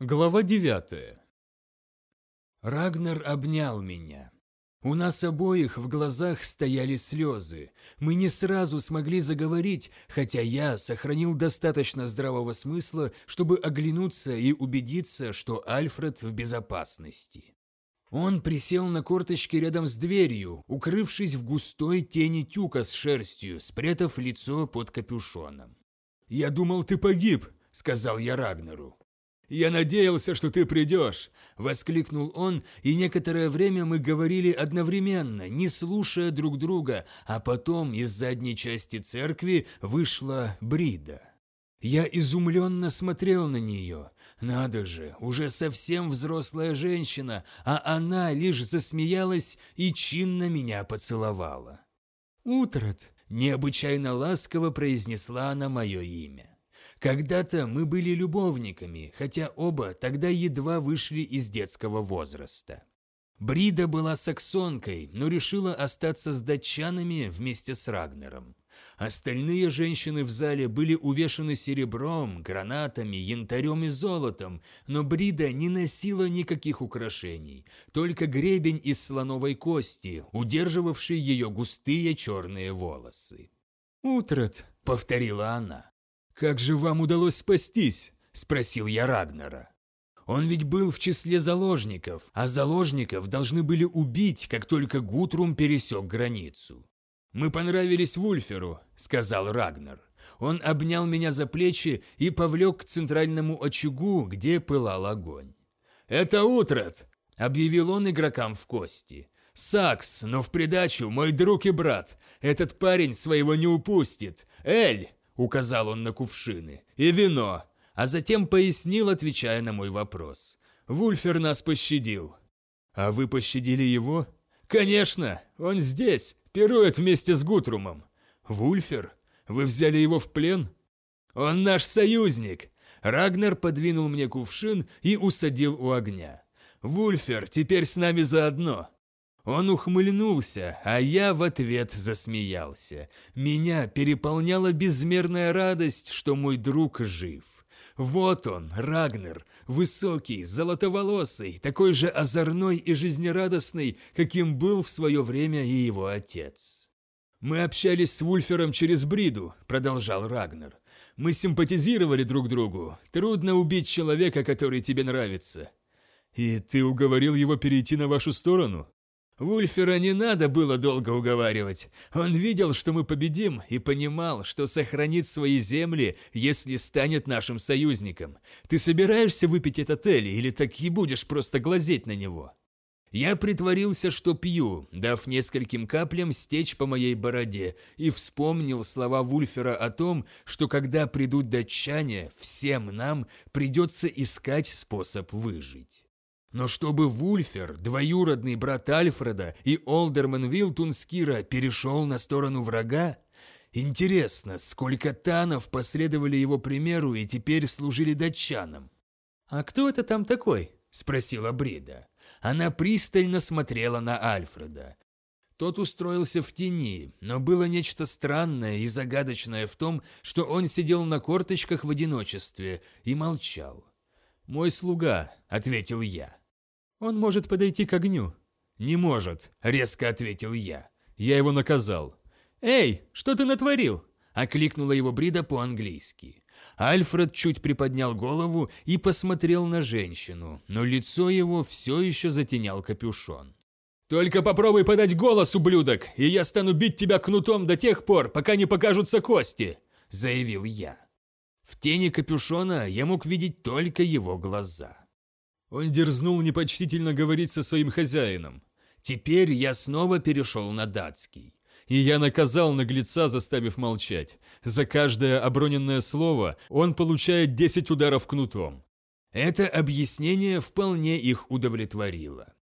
Глава 9 Рагнар обнял меня. У нас обоих в глазах стояли слезы. Мы не сразу смогли заговорить, хотя я сохранил достаточно здравого смысла, чтобы оглянуться и убедиться, что Альфред в безопасности. Он присел на корточки рядом с дверью, укрывшись в густой тени тюка с шерстью, спрятав лицо под капюшоном. «Я думал, ты погиб», — сказал я Рагнару. «Я надеялся, что ты придешь!» – воскликнул он, и некоторое время мы говорили одновременно, не слушая друг друга, а потом из задней части церкви вышла Брида. Я изумленно смотрел на нее. Надо же, уже совсем взрослая женщина, а она лишь засмеялась и чинно меня поцеловала. «Утрат!» – необычайно ласково произнесла она мое имя. Когда-то мы были любовниками, хотя оба тогда едва вышли из детского возраста. Брида была саксонкой, но решила остаться с датчанами вместе с Рагнером. Остальные женщины в зале были увешаны серебром, гранатами, янтарем и золотом, но Брида не носила никаких украшений, только гребень из слоновой кости, удерживавший ее густые черные волосы. «Утрат», — повторила она. «Как же вам удалось спастись?» – спросил я Рагнара. Он ведь был в числе заложников, а заложников должны были убить, как только Гутрум пересек границу. «Мы понравились Вульферу», – сказал Рагнар. Он обнял меня за плечи и повлек к центральному очагу, где пылал огонь. «Это Утрат!» – объявил он игрокам в кости. «Сакс, но в придачу мой друг и брат. Этот парень своего не упустит. Эль, указал он на кувшины, и вино, а затем пояснил, отвечая на мой вопрос. Вульфер нас пощадил. А вы пощадили его? Конечно, он здесь, пирует вместе с Гутрумом. Вульфер? Вы взяли его в плен? Он наш союзник. Рагнер подвинул мне кувшин и усадил у огня. Вульфер теперь с нами заодно. Он ухмыльнулся, а я в ответ засмеялся. Меня переполняла безмерная радость, что мой друг жив. Вот он, Рагнер, высокий, золотоволосый, такой же озорной и жизнерадостный, каким был в свое время и его отец. «Мы общались с Вульфером через Бриду», – продолжал Рагнер. «Мы симпатизировали друг другу. Трудно убить человека, который тебе нравится». «И ты уговорил его перейти на вашу сторону?» Вульфера не надо было долго уговаривать. Он видел, что мы победим, и понимал, что сохранит свои земли, если станет нашим союзником. Ты собираешься выпить этот Эль, или так и будешь просто глазеть на него? Я притворился, что пью, дав нескольким каплям стечь по моей бороде, и вспомнил слова Вульфера о том, что когда придут датчане, всем нам придется искать способ выжить. Но чтобы Вульфер, двоюродный брат Альфреда и Олдерман Вилтунскира перешел на сторону врага? Интересно, сколько танов последовали его примеру и теперь служили датчанам? «А кто это там такой?» – спросила Брида. Она пристально смотрела на Альфреда. Тот устроился в тени, но было нечто странное и загадочное в том, что он сидел на корточках в одиночестве и молчал. «Мой слуга», – ответил я. «Он может подойти к огню». «Не может», – резко ответил я. «Я его наказал». «Эй, что ты натворил?» – окликнула его Брида по-английски. Альфред чуть приподнял голову и посмотрел на женщину, но лицо его все еще затенял капюшон. «Только попробуй подать голос, ублюдок, и я стану бить тебя кнутом до тех пор, пока не покажутся кости», – заявил я. В тени капюшона я мог видеть только его глаза. Он дерзнул непочтительно говорить со своим хозяином. Теперь я снова перешел на датский. И я наказал наглеца, заставив молчать. За каждое оброненное слово он получает 10 ударов кнутом. Это объяснение вполне их удовлетворило.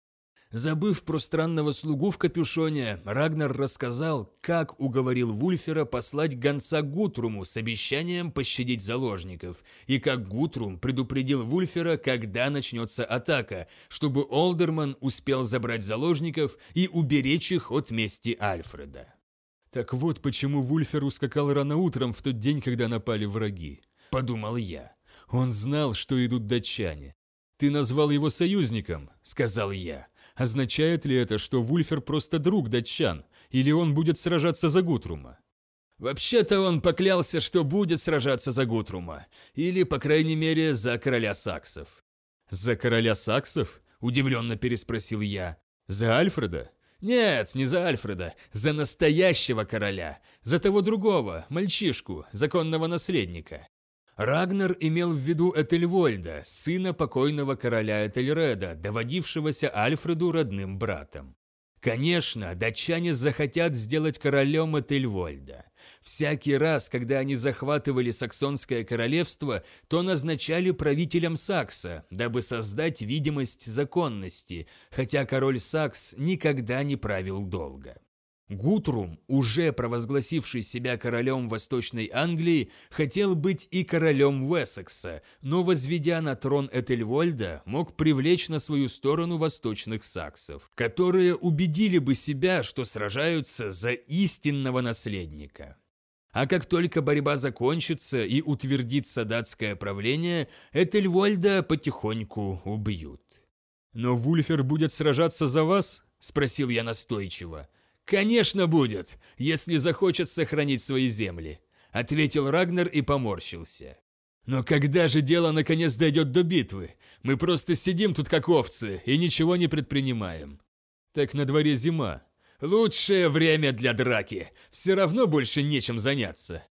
Забыв про странного слугу в капюшоне, Рагнар рассказал, как уговорил Вульфера послать гонца Гутруму с обещанием пощадить заложников, и как Гутрум предупредил Вульфера, когда начнется атака, чтобы Олдерман успел забрать заложников и уберечь их от мести Альфреда. «Так вот почему Вульфер ускакал рано утром в тот день, когда напали враги», – подумал я. Он знал, что идут датчане. «Ты назвал его союзником», — сказал я. «Означает ли это, что Вульфер просто друг датчан, или он будет сражаться за Гутрума?» «Вообще-то он поклялся, что будет сражаться за Гутрума, или, по крайней мере, за короля саксов». «За короля саксов?» – удивленно переспросил я. «За Альфреда?» «Нет, не за Альфреда, за настоящего короля, за того другого, мальчишку, законного наследника». Рагнар имел в виду Этельвольда, сына покойного короля Этельреда, доводившегося Альфреду родным братом. Конечно, датчане захотят сделать королем Этельвольда. Всякий раз, когда они захватывали Саксонское королевство, то назначали правителем Сакса, дабы создать видимость законности, хотя король Сакс никогда не правил долго. Гутрум, уже провозгласивший себя королем Восточной Англии, хотел быть и королем Уэссекса, но, возведя на трон Этельвольда, мог привлечь на свою сторону восточных саксов, которые убедили бы себя, что сражаются за истинного наследника. А как только борьба закончится и утвердится датское правление, Этельвольда потихоньку убьют. «Но Вульфер будет сражаться за вас?» – спросил я настойчиво. «Конечно будет, если захочет сохранить свои земли», – ответил Рагнар и поморщился. «Но когда же дело наконец дойдет до битвы? Мы просто сидим тут как овцы и ничего не предпринимаем». «Так на дворе зима». «Лучшее время для драки, все равно больше нечем заняться».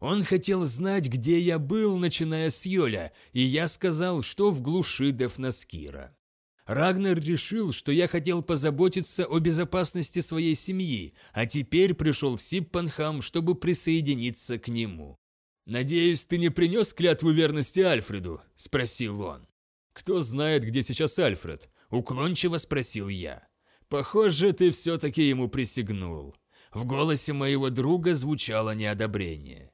Он хотел знать, где я был, начиная с Йоля, и я сказал, что в глуши Дефнаскира. Рагнер решил, что я хотел позаботиться о безопасности своей семьи, а теперь пришел в Сиппанхам, чтобы присоединиться к нему. «Надеюсь, ты не принес клятву верности Альфреду?» – спросил он. «Кто знает, где сейчас Альфред?» – уклончиво спросил я. «Похоже, ты все-таки ему присягнул». В голосе моего друга звучало неодобрение.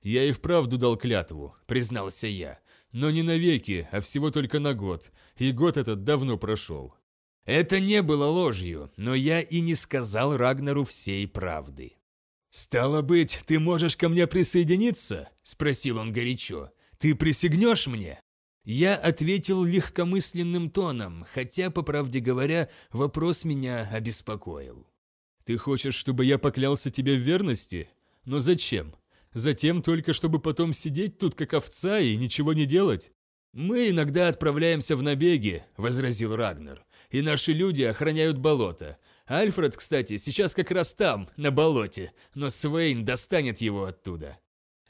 «Я и вправду дал клятву», – признался я, но не навеки, а всего только на год, и год этот давно прошел. Это не было ложью, но я и не сказал Рагнару всей правды. «Стало быть, ты можешь ко мне присоединиться?» – спросил он горячо. «Ты присягнешь мне?» Я ответил легкомысленным тоном, хотя, по правде говоря, вопрос меня обеспокоил. «Ты хочешь, чтобы я поклялся тебе в верности? Но зачем? Затем только, чтобы потом сидеть тут как овца и ничего не делать?» «Мы иногда отправляемся в набеги», – возразил Рагнер. «И наши люди охраняют болото. Альфред, кстати, сейчас как раз там, на болоте, но Свейн достанет его оттуда».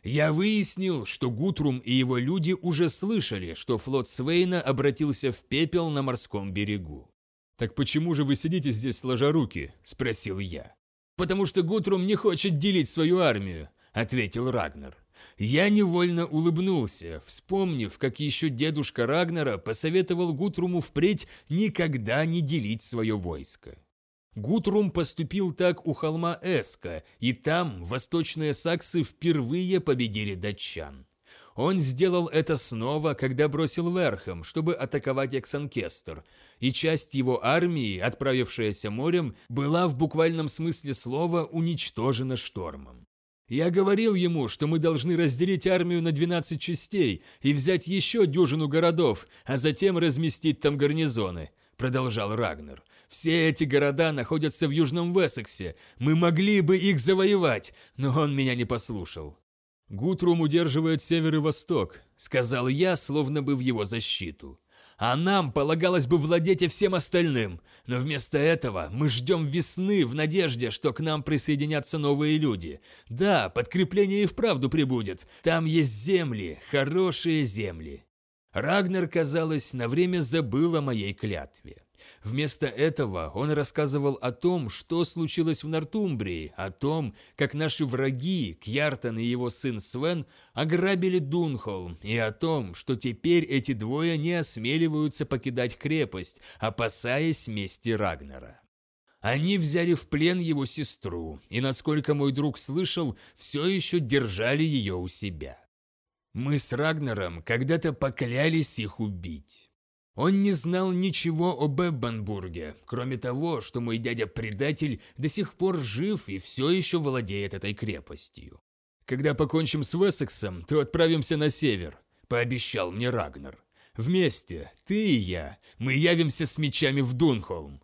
Я выяснил, что Гутрум и его люди уже слышали, что флот Свейна обратился в пепел на морском берегу. «Так почему же вы сидите здесь сложа руки?» – спросил я. «Потому что Гутрум не хочет делить свою армию. – ответил Рагнар. Я невольно улыбнулся, вспомнив, как еще дедушка Рагнара посоветовал Гутруму впредь никогда не делить свое войско. Гутрум поступил так у холма Эска, и там восточные саксы впервые победили датчан. Он сделал это снова, когда бросил верхом, чтобы атаковать Эксанкестер, и часть его армии, отправившаяся морем, была в буквальном смысле слова уничтожена штормом. Я говорил ему, что мы должны разделить армию на 12 частей и взять еще дюжину городов, а затем разместить там гарнизоны», – продолжал Рагнер. «Все эти города находятся в Южном Вессексе. Мы могли бы их завоевать, но он меня не послушал». «Гутрум удерживает север и восток», – сказал я, словно бы в его защиту а нам полагалось бы владеть и всем остальным. Но вместо этого мы ждем весны в надежде, что к нам присоединятся новые люди. Да, подкрепление и вправду прибудет. Там есть земли, хорошие земли. Рагнер, казалось, на время забыл о моей клятве. Вместо этого он рассказывал о том, что случилось в Нортумбрии, о том, как наши враги, Кьяртан и его сын Свен, ограбили Дунхолм, и о том, что теперь эти двое не осмеливаются покидать крепость, опасаясь мести Рагнера. Они взяли в плен его сестру, и, насколько мой друг слышал, все еще держали ее у себя. Мы с Рагнером когда-то поклялись их убить. Он не знал ничего об Эббенбурге, кроме того, что мой дядя-предатель до сих пор жив и все еще владеет этой крепостью. «Когда покончим с Вессексом, то отправимся на север», – пообещал мне Рагнар. Вместе, ты и я, мы явимся с мечами в Дунхолм.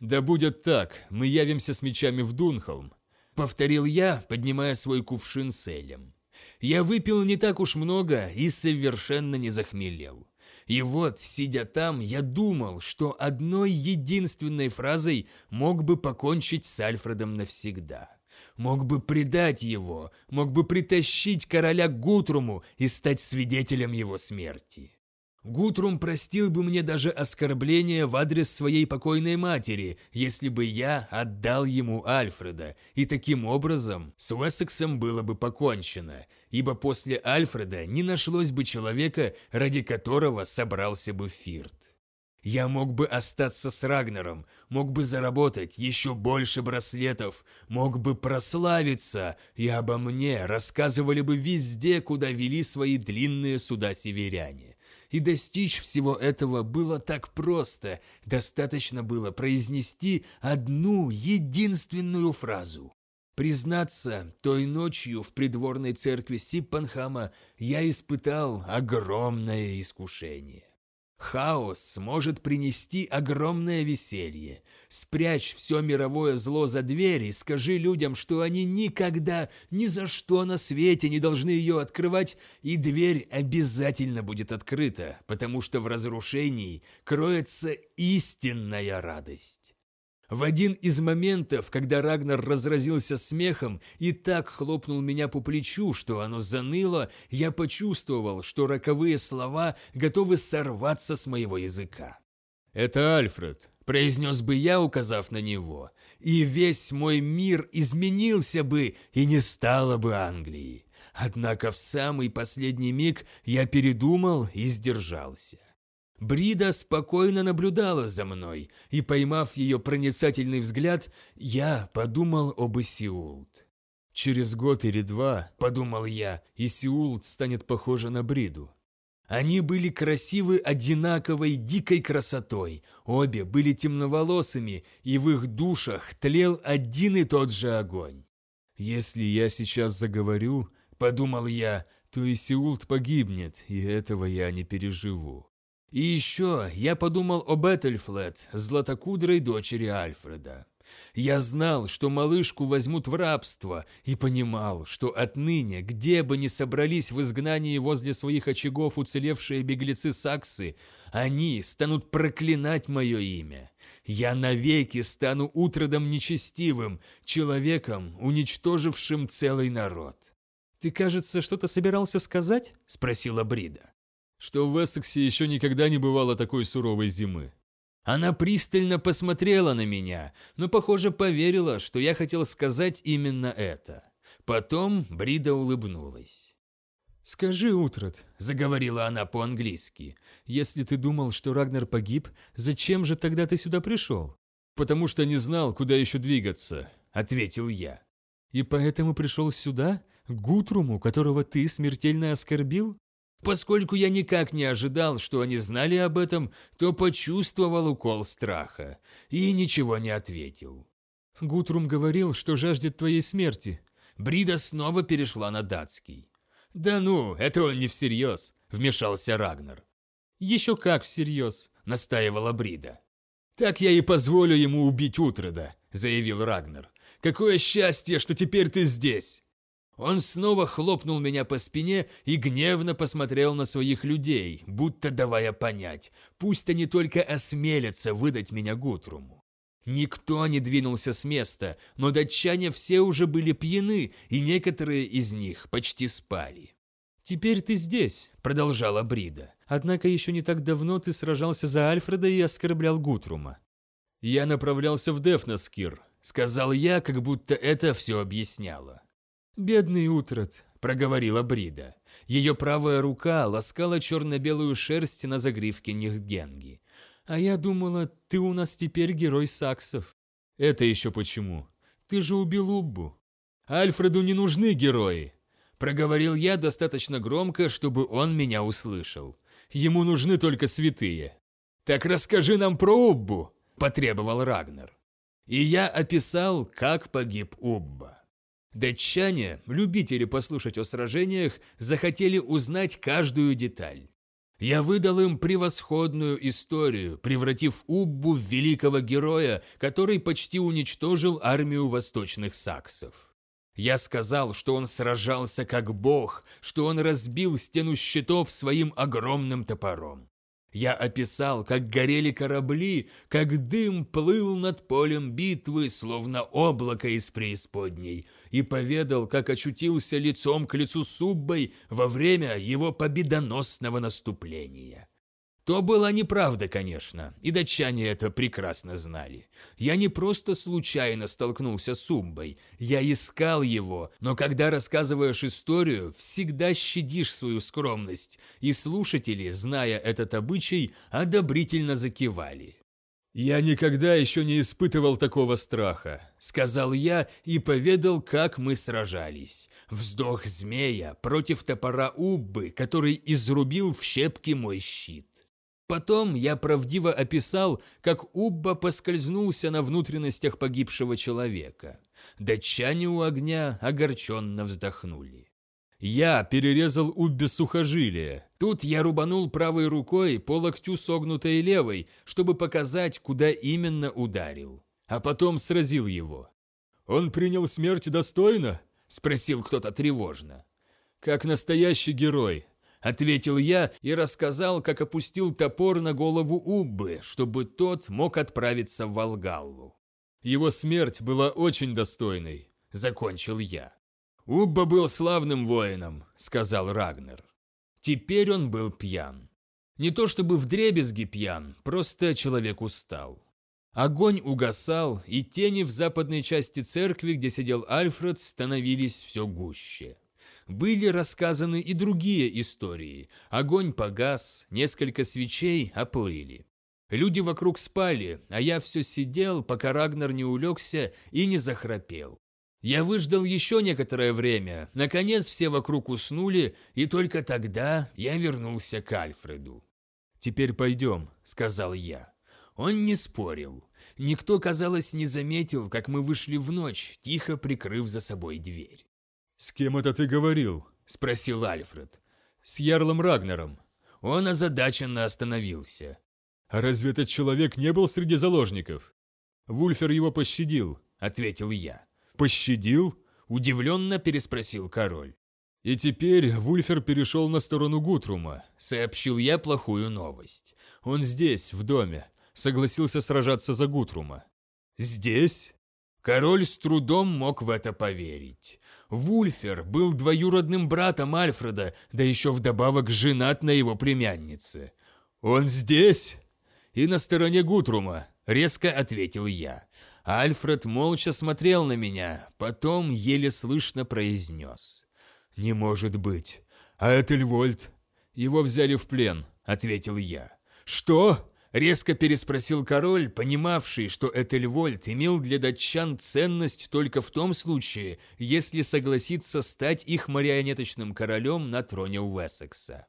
Да будет так, мы явимся с мечами в Дунхолм, повторил я, поднимая свой кувшин с элем. Я выпил не так уж много и совершенно не захмелел. И вот, сидя там, я думал, что одной единственной фразой мог бы покончить с Альфредом навсегда. Мог бы предать его, мог бы притащить короля Гутруму и стать свидетелем его смерти. Гутрум простил бы мне даже оскорбление в адрес своей покойной матери, если бы я отдал ему Альфреда, и таким образом с Уэссексом было бы покончено, ибо после Альфреда не нашлось бы человека, ради которого собрался бы Фирт. Я мог бы остаться с Рагнером, мог бы заработать еще больше браслетов, мог бы прославиться, и обо мне рассказывали бы везде, куда вели свои длинные суда северяне. И достичь всего этого было так просто, достаточно было произнести одну единственную фразу. Признаться, той ночью в придворной церкви Сиппанхама я испытал огромное искушение. Хаос может принести огромное веселье. Спрячь все мировое зло за дверь и скажи людям, что они никогда, ни за что на свете не должны ее открывать, и дверь обязательно будет открыта, потому что в разрушении кроется истинная радость. В один из моментов, когда Рагнар разразился смехом и так хлопнул меня по плечу, что оно заныло, я почувствовал, что роковые слова готовы сорваться с моего языка. «Это Альфред», – произнес бы я, указав на него, – «и весь мой мир изменился бы, и не стало бы Англии». Однако в самый последний миг я передумал и сдержался. Брида спокойно наблюдала за мной, и, поймав ее проницательный взгляд, я подумал об Исиулт. «Через год или два, — подумал я, — Исиулт станет похожа на Бриду». Они были красивы одинаковой дикой красотой, обе были темноволосыми, и в их душах тлел один и тот же огонь. «Если я сейчас заговорю, — подумал я, — то Исиулт погибнет, и этого я не переживу. И еще я подумал об Этельфлет, златокудрой дочери Альфреда. Я знал, что малышку возьмут в рабство, и понимал, что отныне, где бы ни собрались в изгнании возле своих очагов уцелевшие беглецы Саксы, они станут проклинать мое имя. Я навеки стану утродом нечестивым, человеком, уничтожившим целый народ. «Ты, кажется, что-то собирался сказать?» – спросила Брида что в Эссексе еще никогда не бывало такой суровой зимы. Она пристально посмотрела на меня, но, похоже, поверила, что я хотел сказать именно это. Потом Брида улыбнулась. «Скажи, Утрат», — заговорила она по-английски, «если ты думал, что Рагнар погиб, зачем же тогда ты сюда пришел?» «Потому что не знал, куда еще двигаться», — ответил я. «И поэтому пришел сюда, к Гутруму, которого ты смертельно оскорбил?» Поскольку я никак не ожидал, что они знали об этом, то почувствовал укол страха и ничего не ответил. Гутрум говорил, что жаждет твоей смерти. Брида снова перешла на датский. «Да ну, это он не всерьез», — вмешался Рагнар. «Еще как всерьез», — настаивала Брида. «Так я и позволю ему убить Утрода», — заявил Рагнар. «Какое счастье, что теперь ты здесь!» Он снова хлопнул меня по спине и гневно посмотрел на своих людей, будто давая понять, пусть они только осмелятся выдать меня Гутруму. Никто не двинулся с места, но датчане все уже были пьяны, и некоторые из них почти спали. «Теперь ты здесь», — продолжала Брида. «Однако еще не так давно ты сражался за Альфреда и оскорблял Гутрума». «Я направлялся в Дефнаскир», — сказал я, как будто это все объясняло. «Бедный Утрат», – проговорила Брида. Ее правая рука ласкала черно-белую шерсть на загривке Нихгенги. «А я думала, ты у нас теперь герой саксов». «Это еще почему?» «Ты же убил Уббу». «Альфреду не нужны герои», – проговорил я достаточно громко, чтобы он меня услышал. «Ему нужны только святые». «Так расскажи нам про Уббу», – потребовал Рагнар. И я описал, как погиб Убба. Датчане, любители послушать о сражениях, захотели узнать каждую деталь. Я выдал им превосходную историю, превратив Уббу в великого героя, который почти уничтожил армию восточных саксов. Я сказал, что он сражался как бог, что он разбил стену щитов своим огромным топором. Я описал, как горели корабли, как дым плыл над полем битвы, словно облако из преисподней, и поведал, как очутился лицом к лицу Суббой во время его победоносного наступления. То была неправда, конечно, и датчане это прекрасно знали. Я не просто случайно столкнулся с Умбой, я искал его, но когда рассказываешь историю, всегда щадишь свою скромность, и слушатели, зная этот обычай, одобрительно закивали. «Я никогда еще не испытывал такого страха», — сказал я и поведал, как мы сражались. Вздох змея против топора Уббы, который изрубил в щепки мой щит. Потом я правдиво описал, как Убба поскользнулся на внутренностях погибшего человека. Датчане у огня огорченно вздохнули. Я перерезал Уббе сухожилие. Тут я рубанул правой рукой по локтю согнутой левой, чтобы показать, куда именно ударил. А потом сразил его. «Он принял смерть достойно?» – спросил кто-то тревожно. «Как настоящий герой», Ответил я и рассказал, как опустил топор на голову Уббы, чтобы тот мог отправиться в Волгаллу. Его смерть была очень достойной, закончил я. Убба был славным воином, сказал Рагнер. Теперь он был пьян. Не то чтобы вдребезги пьян, просто человек устал. Огонь угасал, и тени в западной части церкви, где сидел Альфред, становились все гуще были рассказаны и другие истории. Огонь погас, несколько свечей оплыли. Люди вокруг спали, а я все сидел, пока Рагнар не улегся и не захрапел. Я выждал еще некоторое время, наконец все вокруг уснули, и только тогда я вернулся к Альфреду. «Теперь пойдем», — сказал я. Он не спорил. Никто, казалось, не заметил, как мы вышли в ночь, тихо прикрыв за собой дверь. «С кем это ты говорил?» – спросил Альфред. «С Ярлом Рагнером». Он озадаченно остановился. «А разве этот человек не был среди заложников?» «Вульфер его пощадил», – ответил я. «Пощадил?» – удивленно переспросил король. «И теперь Вульфер перешел на сторону Гутрума», – сообщил я плохую новость. «Он здесь, в доме. Согласился сражаться за Гутрума». «Здесь?» Король с трудом мог в это поверить. Вульфер был двоюродным братом Альфреда, да еще вдобавок женат на его племяннице. «Он здесь?» «И на стороне Гутрума», — резко ответил я. Альфред молча смотрел на меня, потом еле слышно произнес. «Не может быть. А Этельвольд?» «Его взяли в плен», — ответил я. «Что?» Резко переспросил король, понимавший, что Этельвольд имел для датчан ценность только в том случае, если согласится стать их марионеточным королем на троне Уэссекса.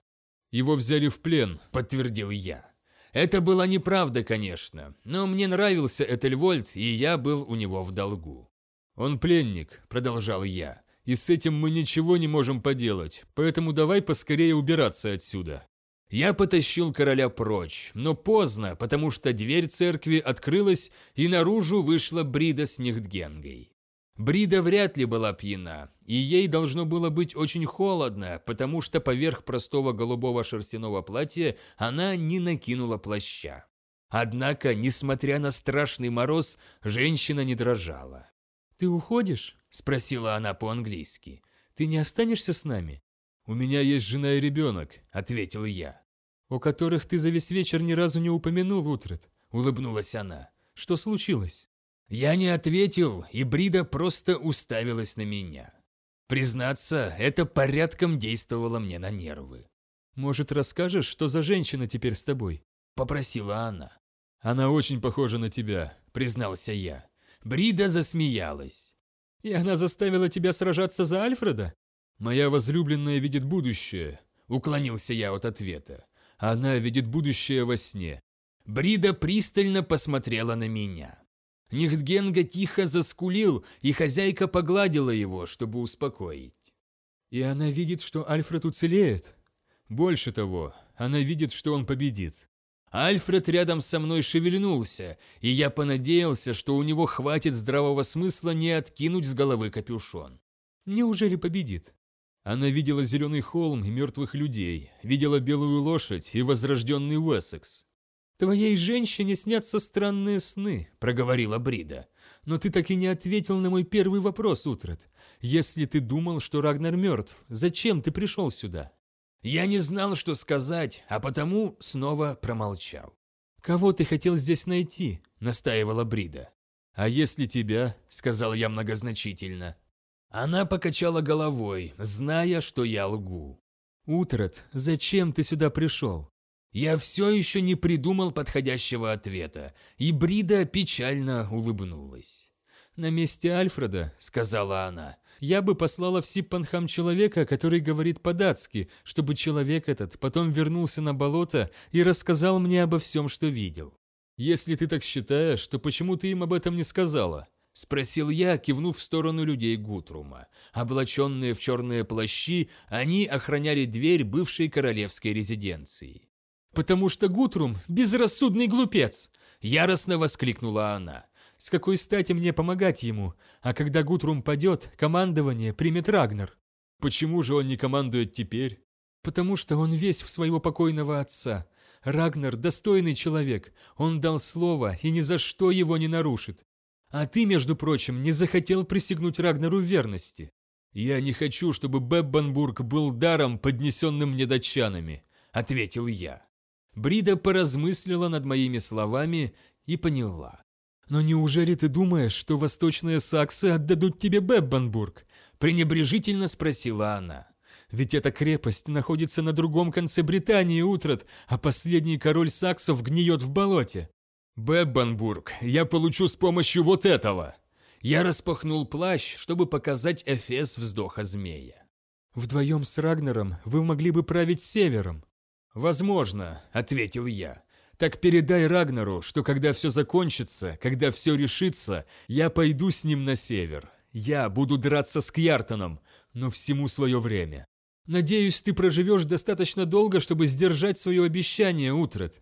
«Его взяли в плен», – подтвердил я. Это была неправда, конечно, но мне нравился Этельвольд, и я был у него в долгу. «Он пленник», – продолжал я, – «и с этим мы ничего не можем поделать, поэтому давай поскорее убираться отсюда». Я потащил короля прочь, но поздно, потому что дверь церкви открылась, и наружу вышла Брида с Нихтгенгой. Брида вряд ли была пьяна, и ей должно было быть очень холодно, потому что поверх простого голубого шерстяного платья она не накинула плаща. Однако, несмотря на страшный мороз, женщина не дрожала. «Ты уходишь?» – спросила она по-английски. «Ты не останешься с нами?» «У меня есть жена и ребенок», — ответил я. «О которых ты за весь вечер ни разу не упомянул, Утрет», — улыбнулась она. «Что случилось?» Я не ответил, и Брида просто уставилась на меня. Признаться, это порядком действовало мне на нервы. «Может, расскажешь, что за женщина теперь с тобой?» – попросила она. «Она очень похожа на тебя», – признался я. Брида засмеялась. «И она заставила тебя сражаться за Альфреда?» «Моя возлюбленная видит будущее», — уклонился я от ответа. «Она видит будущее во сне». Брида пристально посмотрела на меня. Нихтгенга тихо заскулил, и хозяйка погладила его, чтобы успокоить. «И она видит, что Альфред уцелеет?» Больше того, она видит, что он победит. Альфред рядом со мной шевельнулся, и я понадеялся, что у него хватит здравого смысла не откинуть с головы капюшон. Неужели победит? Она видела зеленый холм и мертвых людей, видела белую лошадь и возрожденный Уэссекс. «Твоей женщине снятся странные сны», — проговорила Брида. «Но ты так и не ответил на мой первый вопрос, Утрат. Если ты думал, что Рагнар мертв, зачем ты пришел сюда?» Я не знал, что сказать, а потому снова промолчал. «Кого ты хотел здесь найти?» – настаивала Брида. «А если тебя?» – сказал я многозначительно. Она покачала головой, зная, что я лгу. «Утрат, зачем ты сюда пришел?» Я все еще не придумал подходящего ответа, и Брида печально улыбнулась. «На месте Альфреда», — сказала она, я бы послала в Сиппанхам человека, который говорит по-датски, чтобы человек этот потом вернулся на болото и рассказал мне обо всем, что видел. Если ты так считаешь, то почему ты им об этом не сказала? Спросил я, кивнув в сторону людей Гутрума. Облаченные в черные плащи, они охраняли дверь бывшей королевской резиденции. «Потому что Гутрум – безрассудный глупец!» – яростно воскликнула она. С какой стати мне помогать ему? А когда Гутрум падет, командование примет Рагнар. Почему же он не командует теперь? Потому что он весь в своего покойного отца. Рагнар – достойный человек. Он дал слово и ни за что его не нарушит. А ты, между прочим, не захотел присягнуть Рагнару в верности. Я не хочу, чтобы Беббанбург был даром, поднесенным мне датчанами, ответил я. Брида поразмыслила над моими словами и поняла. «Но неужели ты думаешь, что восточные саксы отдадут тебе Беббанбург?» – пренебрежительно спросила она. «Ведь эта крепость находится на другом конце Британии, Утрат, а последний король саксов гниет в болоте». «Беббанбург я получу с помощью вот этого!» Я распахнул плащ, чтобы показать эфес вздоха змея. «Вдвоем с Рагнером вы могли бы править севером». «Возможно», — ответил я. Так передай Рагнару, что когда все закончится, когда все решится, я пойду с ним на север. Я буду драться с Кьяртоном, но всему свое время. Надеюсь, ты проживешь достаточно долго, чтобы сдержать свое обещание, Утрат».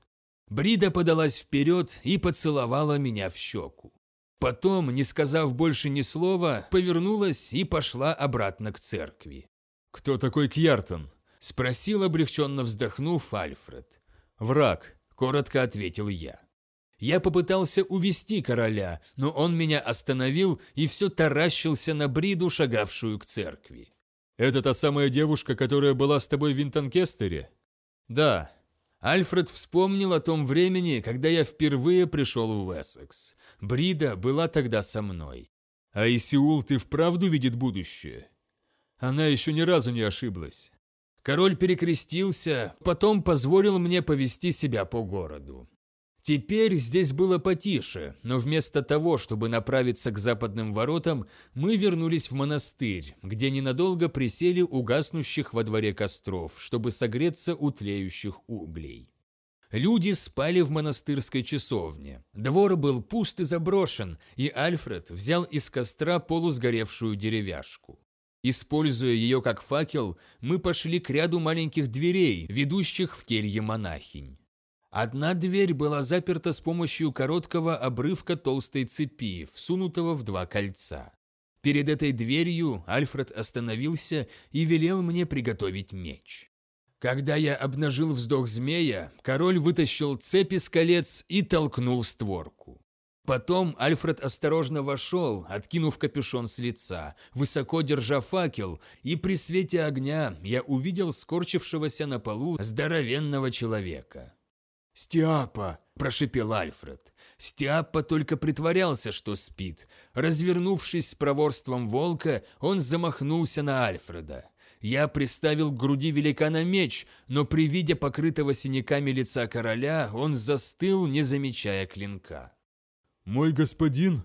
Брида подалась вперед и поцеловала меня в щеку. Потом, не сказав больше ни слова, повернулась и пошла обратно к церкви. «Кто такой Кьяртон?» – спросил, облегченно вздохнув, Альфред. «Враг», – коротко ответил я. Я попытался увести короля, но он меня остановил и все таращился на бриду, шагавшую к церкви. «Это та самая девушка, которая была с тобой в Винтонкестере?» «Да». Альфред вспомнил о том времени, когда я впервые пришел в Уэссекс. Брида была тогда со мной. «А Исиул ты вправду видит будущее?» Она еще ни разу не ошиблась. Король перекрестился, потом позволил мне повести себя по городу. Теперь здесь было потише, но вместо того, чтобы направиться к западным воротам, мы вернулись в монастырь, где ненадолго присели у гаснущих во дворе костров, чтобы согреться у тлеющих углей. Люди спали в монастырской часовне. Двор был пуст и заброшен, и Альфред взял из костра полусгоревшую деревяшку. Используя ее как факел, мы пошли к ряду маленьких дверей, ведущих в келье монахинь. Одна дверь была заперта с помощью короткого обрывка толстой цепи, всунутого в два кольца. Перед этой дверью Альфред остановился и велел мне приготовить меч. Когда я обнажил вздох змея, король вытащил цепь из колец и толкнул створку. Потом Альфред осторожно вошел, откинув капюшон с лица, высоко держа факел, и при свете огня я увидел скорчившегося на полу здоровенного человека. «Стиапа!» – прошипел Альфред. Стиапа только притворялся, что спит. Развернувшись с проворством волка, он замахнулся на Альфреда. Я приставил к груди великана меч, но при виде покрытого синяками лица короля он застыл, не замечая клинка. «Мой господин?»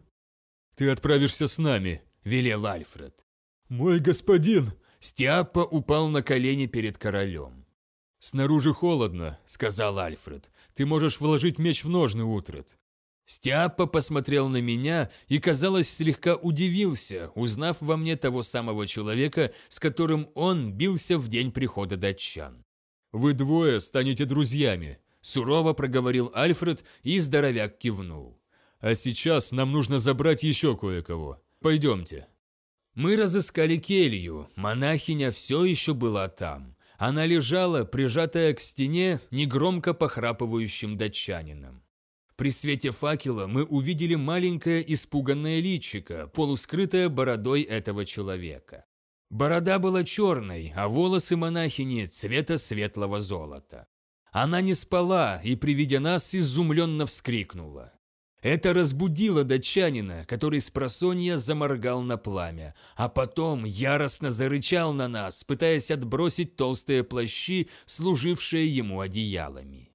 «Ты отправишься с нами», – велел Альфред. «Мой господин!» Стиаппа упал на колени перед королем. «Снаружи холодно», – сказал Альфред. «Ты можешь вложить меч в ножны, Утред». Стиаппа посмотрел на меня и, казалось, слегка удивился, узнав во мне того самого человека, с которым он бился в день прихода датчан. Вы двое станете друзьями, сурово проговорил Альфред, и здоровяк кивнул. А сейчас нам нужно забрать еще кое-кого. Пойдемте. Мы разыскали келью, монахиня все еще была там. Она лежала, прижатая к стене, негромко похрапывающим датчанином. При свете факела мы увидели маленькое испуганное личико, полускрытое бородой этого человека. Борода была черной, а волосы монахини цвета светлого золота. Она не спала и при виде нас изумленно вскрикнула. Это разбудило датчанина, который с просонья заморгал на пламя, а потом яростно зарычал на нас, пытаясь отбросить толстые плащи, служившие ему одеялами.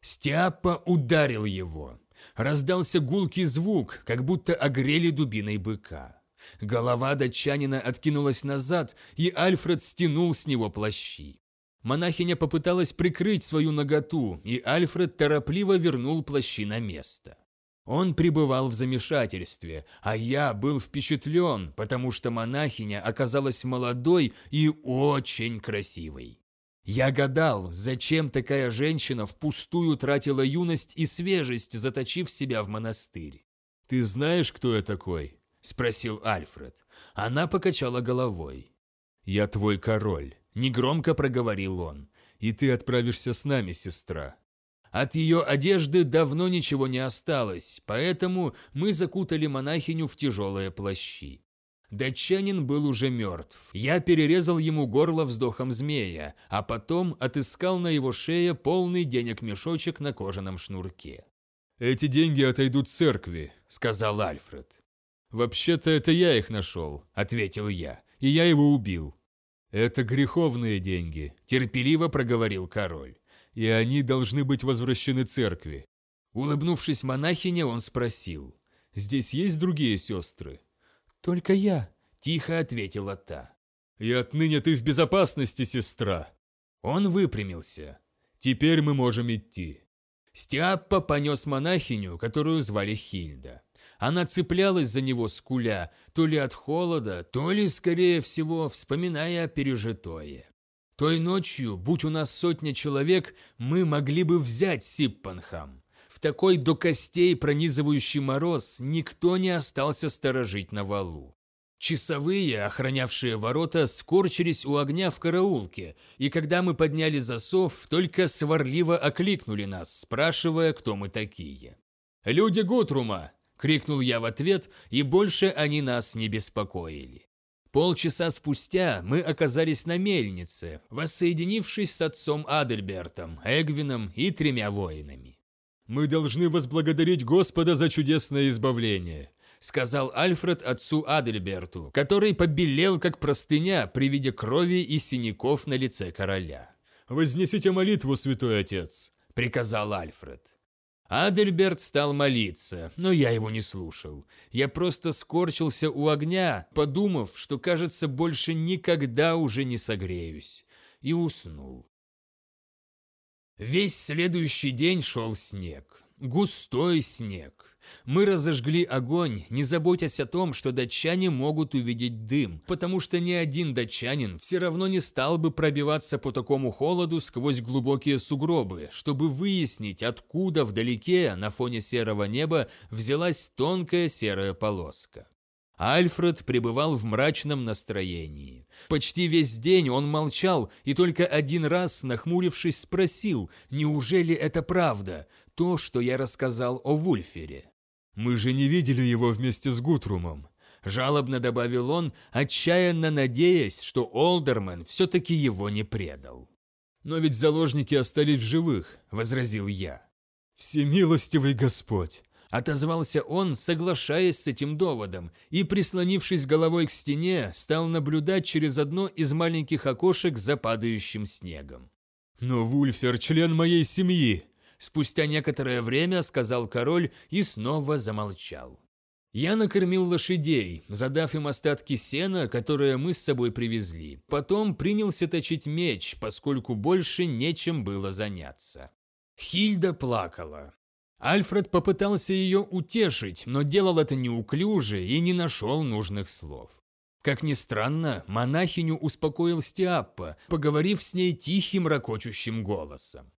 Стяпа ударил его. Раздался гулкий звук, как будто огрели дубиной быка. Голова датчанина откинулась назад, и Альфред стянул с него плащи. Монахиня попыталась прикрыть свою наготу, и Альфред торопливо вернул плащи на место. Он пребывал в замешательстве, а я был впечатлен, потому что монахиня оказалась молодой и очень красивой. Я гадал, зачем такая женщина впустую тратила юность и свежесть, заточив себя в монастырь. «Ты знаешь, кто я такой?» – спросил Альфред. Она покачала головой. «Я твой король», – негромко проговорил он. «И ты отправишься с нами, сестра. От ее одежды давно ничего не осталось, поэтому мы закутали монахиню в тяжелые плащи. Датчанин был уже мертв. Я перерезал ему горло вздохом змея, а потом отыскал на его шее полный денег мешочек на кожаном шнурке. «Эти деньги отойдут церкви», — сказал Альфред. «Вообще-то это я их нашел», — ответил я, — «и я его убил». «Это греховные деньги», — терпеливо проговорил король и они должны быть возвращены церкви. Улыбнувшись монахине, он спросил, «Здесь есть другие сестры?» «Только я», – тихо ответила та. «И отныне ты в безопасности, сестра!» Он выпрямился. «Теперь мы можем идти». Стиаппа понес монахиню, которую звали Хильда. Она цеплялась за него скуля, то ли от холода, то ли, скорее всего, вспоминая пережитое. Той ночью, будь у нас сотня человек, мы могли бы взять Сиппанхам. В такой до костей пронизывающий мороз никто не остался сторожить на валу. Часовые, охранявшие ворота, скорчились у огня в караулке, и когда мы подняли засов, только сварливо окликнули нас, спрашивая, кто мы такие. «Люди Гутрума!» – крикнул я в ответ, и больше они нас не беспокоили. Полчаса спустя мы оказались на мельнице, воссоединившись с отцом Адельбертом, Эгвином и тремя воинами. «Мы должны возблагодарить Господа за чудесное избавление», сказал Альфред отцу Адельберту, который побелел как простыня при виде крови и синяков на лице короля. «Вознесите молитву, святой отец», – приказал Альфред. Адельберт стал молиться, но я его не слушал. Я просто скорчился у огня, подумав, что, кажется, больше никогда уже не согреюсь, и уснул. Весь следующий день шел снег. Густой снег. Мы разожгли огонь, не заботясь о том, что датчане могут увидеть дым, потому что ни один датчанин все равно не стал бы пробиваться по такому холоду сквозь глубокие сугробы, чтобы выяснить, откуда вдалеке на фоне серого неба взялась тонкая серая полоска. Альфред пребывал в мрачном настроении. Почти весь день он молчал и только один раз, нахмурившись, спросил, неужели это правда, то, что я рассказал о Вульфере. «Мы же не видели его вместе с Гутрумом», – жалобно добавил он, отчаянно надеясь, что Олдермен все-таки его не предал. «Но ведь заложники остались в живых», – возразил я. «Всемилостивый Господь!» – отозвался он, соглашаясь с этим доводом, и, прислонившись головой к стене, стал наблюдать через одно из маленьких окошек за падающим снегом. «Но Вульфер – член моей семьи», Спустя некоторое время сказал король и снова замолчал. Я накормил лошадей, задав им остатки сена, которые мы с собой привезли. Потом принялся точить меч, поскольку больше нечем было заняться. Хильда плакала. Альфред попытался ее утешить, но делал это неуклюже и не нашел нужных слов. Как ни странно, монахиню успокоил Стиаппа, поговорив с ней тихим ракочущим голосом.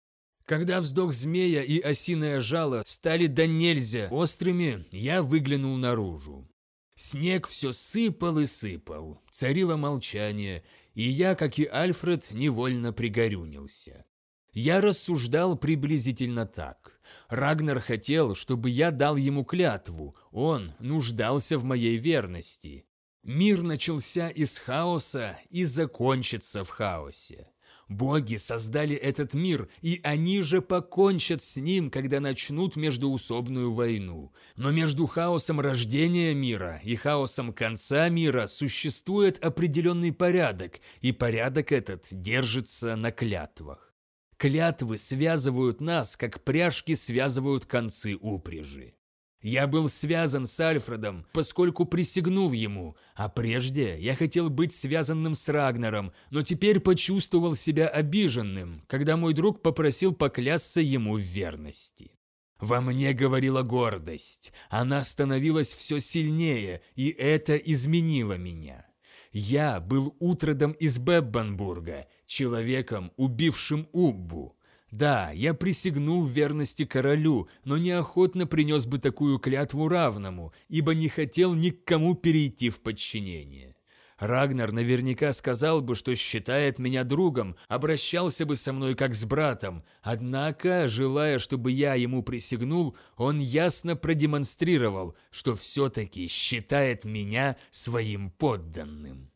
Когда вздох змея и осиное жало стали до нельзя острыми, я выглянул наружу. Снег все сыпал и сыпал, царило молчание, и я, как и Альфред, невольно пригорюнился. Я рассуждал приблизительно так. Рагнар хотел, чтобы я дал ему клятву, он нуждался в моей верности. Мир начался из хаоса и закончится в хаосе. Боги создали этот мир, и они же покончат с ним, когда начнут междуусобную войну. Но между хаосом рождения мира и хаосом конца мира существует определенный порядок, и порядок этот держится на клятвах. Клятвы связывают нас, как пряжки связывают концы упряжи. Я был связан с Альфредом, поскольку присягнул ему, а прежде я хотел быть связанным с Рагнером, но теперь почувствовал себя обиженным, когда мой друг попросил поклясться ему в верности. Во мне говорила гордость, она становилась все сильнее, и это изменило меня. Я был Утродом из Беббенбурга, человеком, убившим Уббу, да, я присягнул верности королю, но неохотно принес бы такую клятву равному, ибо не хотел ни к кому перейти в подчинение. Рагнар наверняка сказал бы, что считает меня другом, обращался бы со мной как с братом, однако, желая, чтобы я ему присягнул, он ясно продемонстрировал, что все-таки считает меня своим подданным.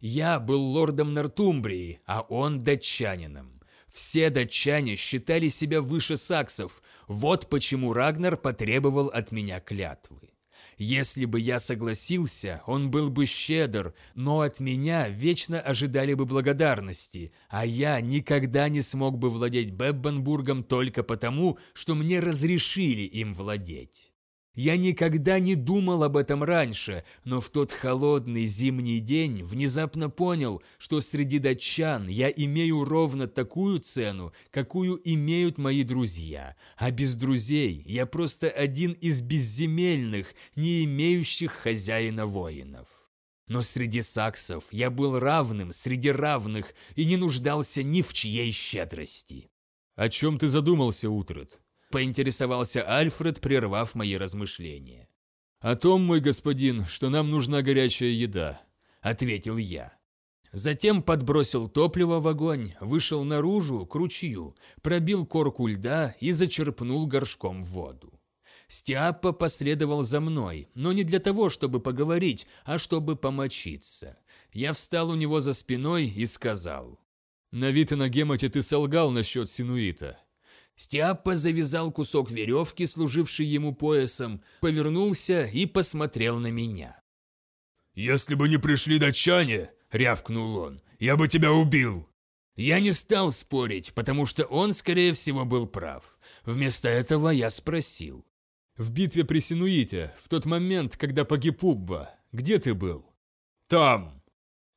Я был лордом Нортумбрии, а он датчанином. Все датчане считали себя выше саксов, вот почему Рагнар потребовал от меня клятвы. Если бы я согласился, он был бы щедр, но от меня вечно ожидали бы благодарности, а я никогда не смог бы владеть Беббенбургом только потому, что мне разрешили им владеть. Я никогда не думал об этом раньше, но в тот холодный зимний день внезапно понял, что среди датчан я имею ровно такую цену, какую имеют мои друзья, а без друзей я просто один из безземельных, не имеющих хозяина воинов. Но среди саксов я был равным среди равных и не нуждался ни в чьей щедрости. «О чем ты задумался, Утрат?» Поинтересовался Альфред, прервав мои размышления. «О том, мой господин, что нам нужна горячая еда», — ответил я. Затем подбросил топливо в огонь, вышел наружу, к ручью, пробил корку льда и зачерпнул горшком воду. Стиаппа последовал за мной, но не для того, чтобы поговорить, а чтобы помочиться. Я встал у него за спиной и сказал. «На вид и на гемоте ты солгал насчет синуита. Стиаппа завязал кусок веревки, служивший ему поясом, повернулся и посмотрел на меня. «Если бы не пришли датчане, — рявкнул он, — я бы тебя убил!» Я не стал спорить, потому что он, скорее всего, был прав. Вместо этого я спросил. «В битве при Синуите, в тот момент, когда погиб Убба, где ты был?» «Там!»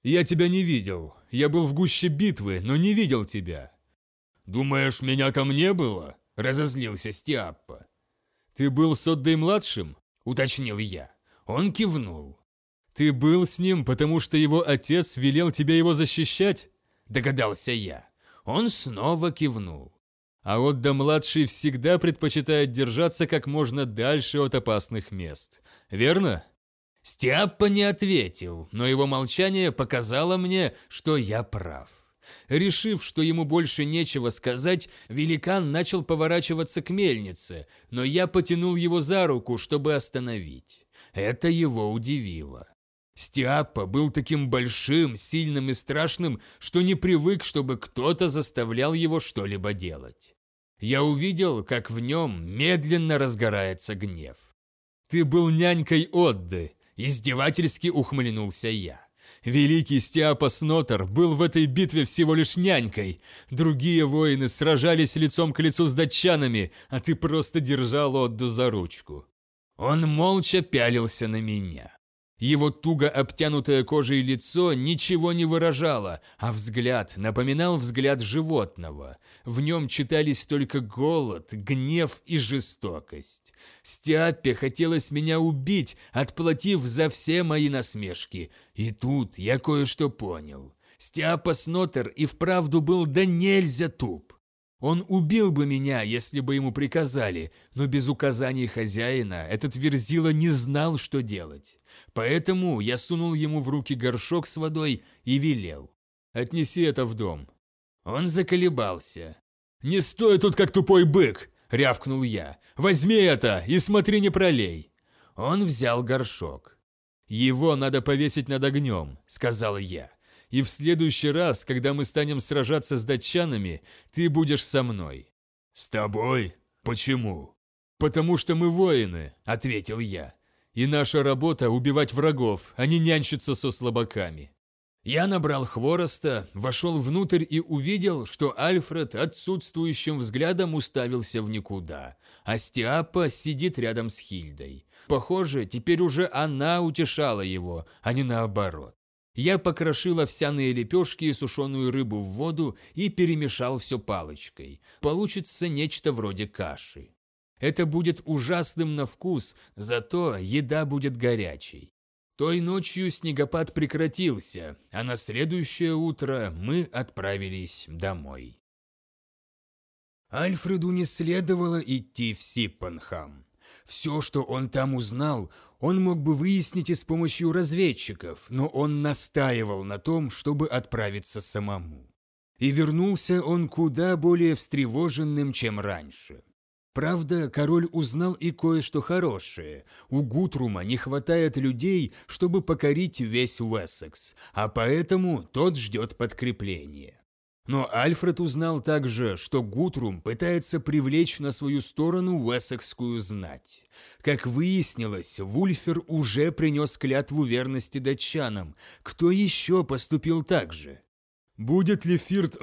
«Я тебя не видел. Я был в гуще битвы, но не видел тебя. «Думаешь, меня там не было?» – разозлился Стиаппа. «Ты был с Отдой-младшим?» – уточнил я. Он кивнул. «Ты был с ним, потому что его отец велел тебе его защищать?» – догадался я. Он снова кивнул. А Отда-младший всегда предпочитает держаться как можно дальше от опасных мест. Верно? Стиаппа не ответил, но его молчание показало мне, что я прав. Решив, что ему больше нечего сказать, великан начал поворачиваться к мельнице, но я потянул его за руку, чтобы остановить. Это его удивило. Стиаппа был таким большим, сильным и страшным, что не привык, чтобы кто-то заставлял его что-либо делать. Я увидел, как в нем медленно разгорается гнев. «Ты был нянькой Отды!» – издевательски ухмыльнулся я. Великий Стиапас Нотер был в этой битве всего лишь нянькой. Другие воины сражались лицом к лицу с датчанами, а ты просто держал Отду за ручку. Он молча пялился на меня. Его туго обтянутое кожей лицо ничего не выражало, а взгляд напоминал взгляд животного. В нем читались только голод, гнев и жестокость. Стиаппе хотелось меня убить, отплатив за все мои насмешки. И тут я кое-что понял. Стиапа Снотер и вправду был да нельзя туп. Он убил бы меня, если бы ему приказали, но без указаний хозяина этот верзила не знал, что делать. Поэтому я сунул ему в руки горшок с водой и велел. «Отнеси это в дом». Он заколебался. «Не стой тут, как тупой бык!» – рявкнул я. «Возьми это и смотри, не пролей!» Он взял горшок. «Его надо повесить над огнем», – сказал я и в следующий раз, когда мы станем сражаться с датчанами, ты будешь со мной». «С тобой? Почему?» «Потому что мы воины», — ответил я. «И наша работа — убивать врагов, а не нянчиться со слабаками». Я набрал хвороста, вошел внутрь и увидел, что Альфред отсутствующим взглядом уставился в никуда, а Стиапа сидит рядом с Хильдой. Похоже, теперь уже она утешала его, а не наоборот. Я покрошил овсяные лепешки и сушеную рыбу в воду и перемешал все палочкой. Получится нечто вроде каши. Это будет ужасным на вкус, зато еда будет горячей. Той ночью снегопад прекратился, а на следующее утро мы отправились домой. Альфреду не следовало идти в Сиппенхам. Все, что он там узнал, он мог бы выяснить и с помощью разведчиков, но он настаивал на том, чтобы отправиться самому. И вернулся он куда более встревоженным, чем раньше. Правда, король узнал и кое-что хорошее. У Гутрума не хватает людей, чтобы покорить весь Уэссекс, а поэтому тот ждет подкрепления. Но Альфред узнал также, что Гутрум пытается привлечь на свою сторону уэссекскую знать. Как выяснилось, Вульфер уже принес клятву верности датчанам. Кто еще поступил так же? Будет ли Фирт...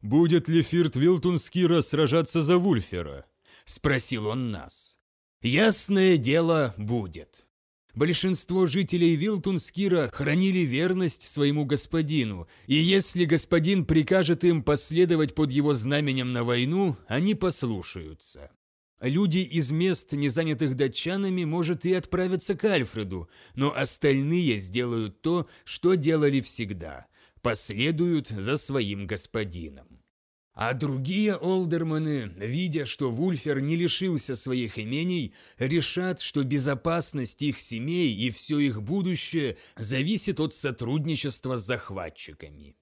Будет ли Фирт Вилтунскира сражаться за Вульфера? Спросил он нас. Ясное дело, будет. Большинство жителей Вилтунскира хранили верность своему господину, и если господин прикажет им последовать под его знаменем на войну, они послушаются. Люди из мест, не занятых датчанами, может и отправятся к Альфреду, но остальные сделают то, что делали всегда – последуют за своим господином. А другие олдерманы, видя, что Вульфер не лишился своих имений, решат, что безопасность их семей и все их будущее зависит от сотрудничества с захватчиками.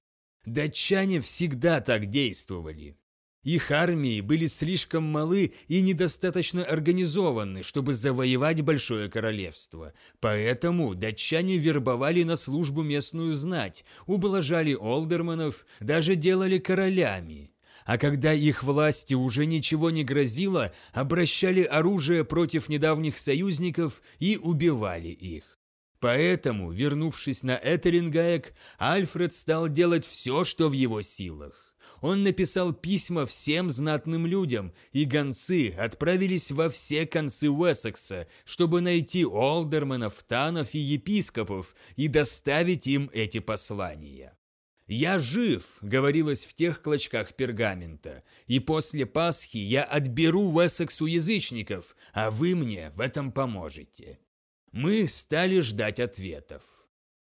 Датчане всегда так действовали. Их армии были слишком малы и недостаточно организованы, чтобы завоевать Большое Королевство. Поэтому датчане вербовали на службу местную знать, ублажали олдерманов, даже делали королями а когда их власти уже ничего не грозило, обращали оружие против недавних союзников и убивали их. Поэтому, вернувшись на Этерингаек, Альфред стал делать все, что в его силах. Он написал письма всем знатным людям, и гонцы отправились во все концы Уэссекса, чтобы найти олдерменов, танов и епископов и доставить им эти послания. «Я жив», — говорилось в тех клочках пергамента, «и после Пасхи я отберу Уэссексу язычников, а вы мне в этом поможете». Мы стали ждать ответов.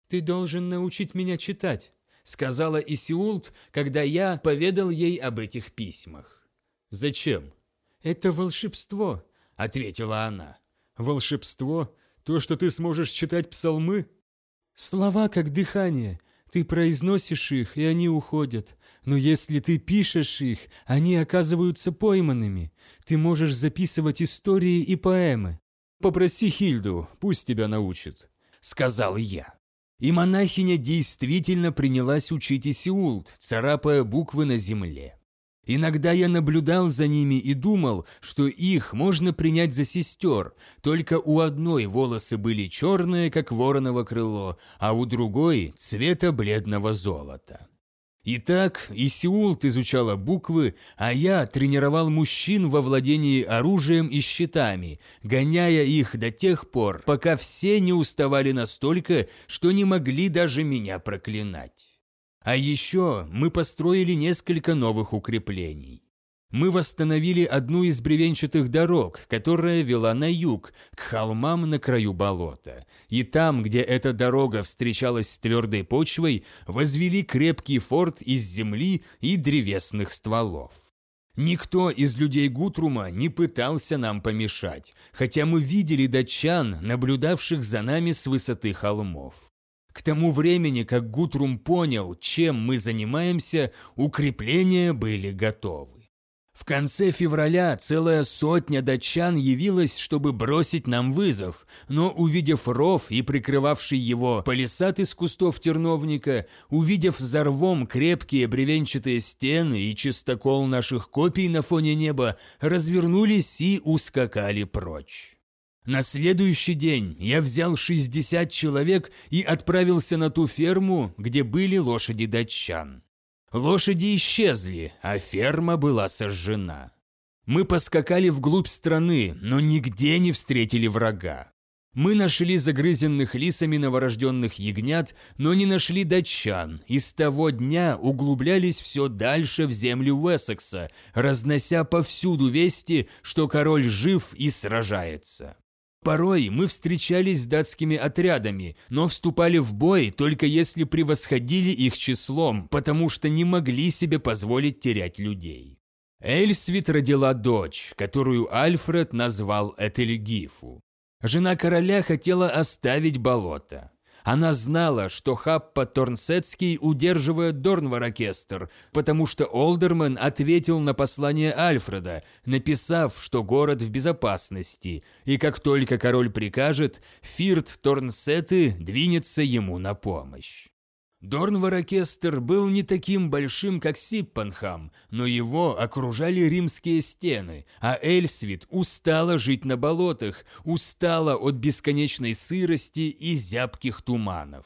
«Ты должен научить меня читать», — сказала Исиулт, когда я поведал ей об этих письмах. «Зачем?» «Это волшебство», — ответила она. «Волшебство? То, что ты сможешь читать псалмы?» «Слова как дыхание, ты произносишь их, и они уходят. Но если ты пишешь их, они оказываются пойманными. Ты можешь записывать истории и поэмы. Попроси Хильду, пусть тебя научит», — сказал я. И монахиня действительно принялась учить Исиулт, царапая буквы на земле. Иногда я наблюдал за ними и думал, что их можно принять за сестер, только у одной волосы были черные, как вороново крыло, а у другой – цвета бледного золота. Итак, Исиулт изучала буквы, а я тренировал мужчин во владении оружием и щитами, гоняя их до тех пор, пока все не уставали настолько, что не могли даже меня проклинать. А еще мы построили несколько новых укреплений. Мы восстановили одну из бревенчатых дорог, которая вела на юг, к холмам на краю болота. И там, где эта дорога встречалась с твердой почвой, возвели крепкий форт из земли и древесных стволов. Никто из людей Гутрума не пытался нам помешать, хотя мы видели датчан, наблюдавших за нами с высоты холмов. К тому времени, как Гутрум понял, чем мы занимаемся, укрепления были готовы. В конце февраля целая сотня датчан явилась, чтобы бросить нам вызов, но увидев ров и прикрывавший его палисад из кустов терновника, увидев за рвом крепкие бревенчатые стены и чистокол наших копий на фоне неба, развернулись и ускакали прочь. На следующий день я взял 60 человек и отправился на ту ферму, где были лошади датчан. Лошади исчезли, а ферма была сожжена. Мы поскакали вглубь страны, но нигде не встретили врага. Мы нашли загрызенных лисами новорожденных ягнят, но не нашли датчан, и с того дня углублялись все дальше в землю Уэссекса, разнося повсюду вести, что король жив и сражается. Порой мы встречались с датскими отрядами, но вступали в бой только если превосходили их числом, потому что не могли себе позволить терять людей. Эльсвит родила дочь, которую Альфред назвал Этельгифу. Жена короля хотела оставить болото. Она знала, что Хаппа Торнсетский удерживает Дорнвар-оркестр, потому что Олдерман ответил на послание Альфреда, написав, что город в безопасности, и как только король прикажет, Фирт Торнсеты двинется ему на помощь. Дорнвар-оркестр был не таким большим, как Сиппанхам, но его окружали римские стены, а Эльсвит устала жить на болотах, устала от бесконечной сырости и зябких туманов.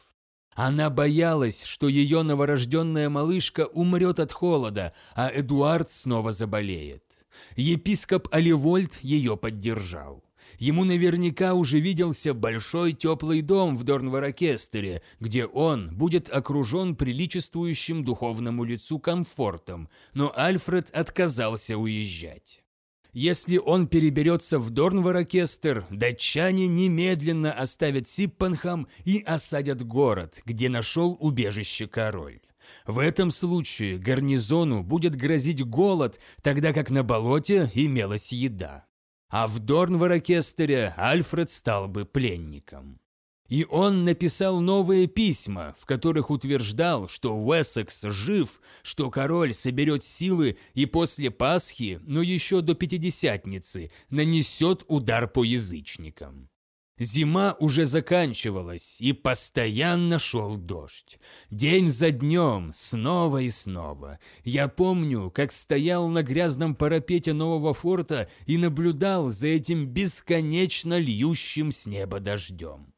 Она боялась, что ее новорожденная малышка умрет от холода, а Эдуард снова заболеет. Епископ Оливольд ее поддержал. Ему наверняка уже виделся большой теплый дом в Дорнварокестере, где он будет окружен приличествующим духовному лицу комфортом, но Альфред отказался уезжать. Если он переберется в Дорнварокестер, датчане немедленно оставят Сиппанхам и осадят город, где нашел убежище король. В этом случае гарнизону будет грозить голод, тогда как на болоте имелась еда а в Дорнварокестере Альфред стал бы пленником. И он написал новые письма, в которых утверждал, что Уэссекс жив, что король соберет силы и после Пасхи, но еще до Пятидесятницы, нанесет удар по язычникам. Зима уже заканчивалась, и постоянно шел дождь. День за днем, снова и снова. Я помню, как стоял на грязном парапете нового форта и наблюдал за этим бесконечно льющим с неба дождем.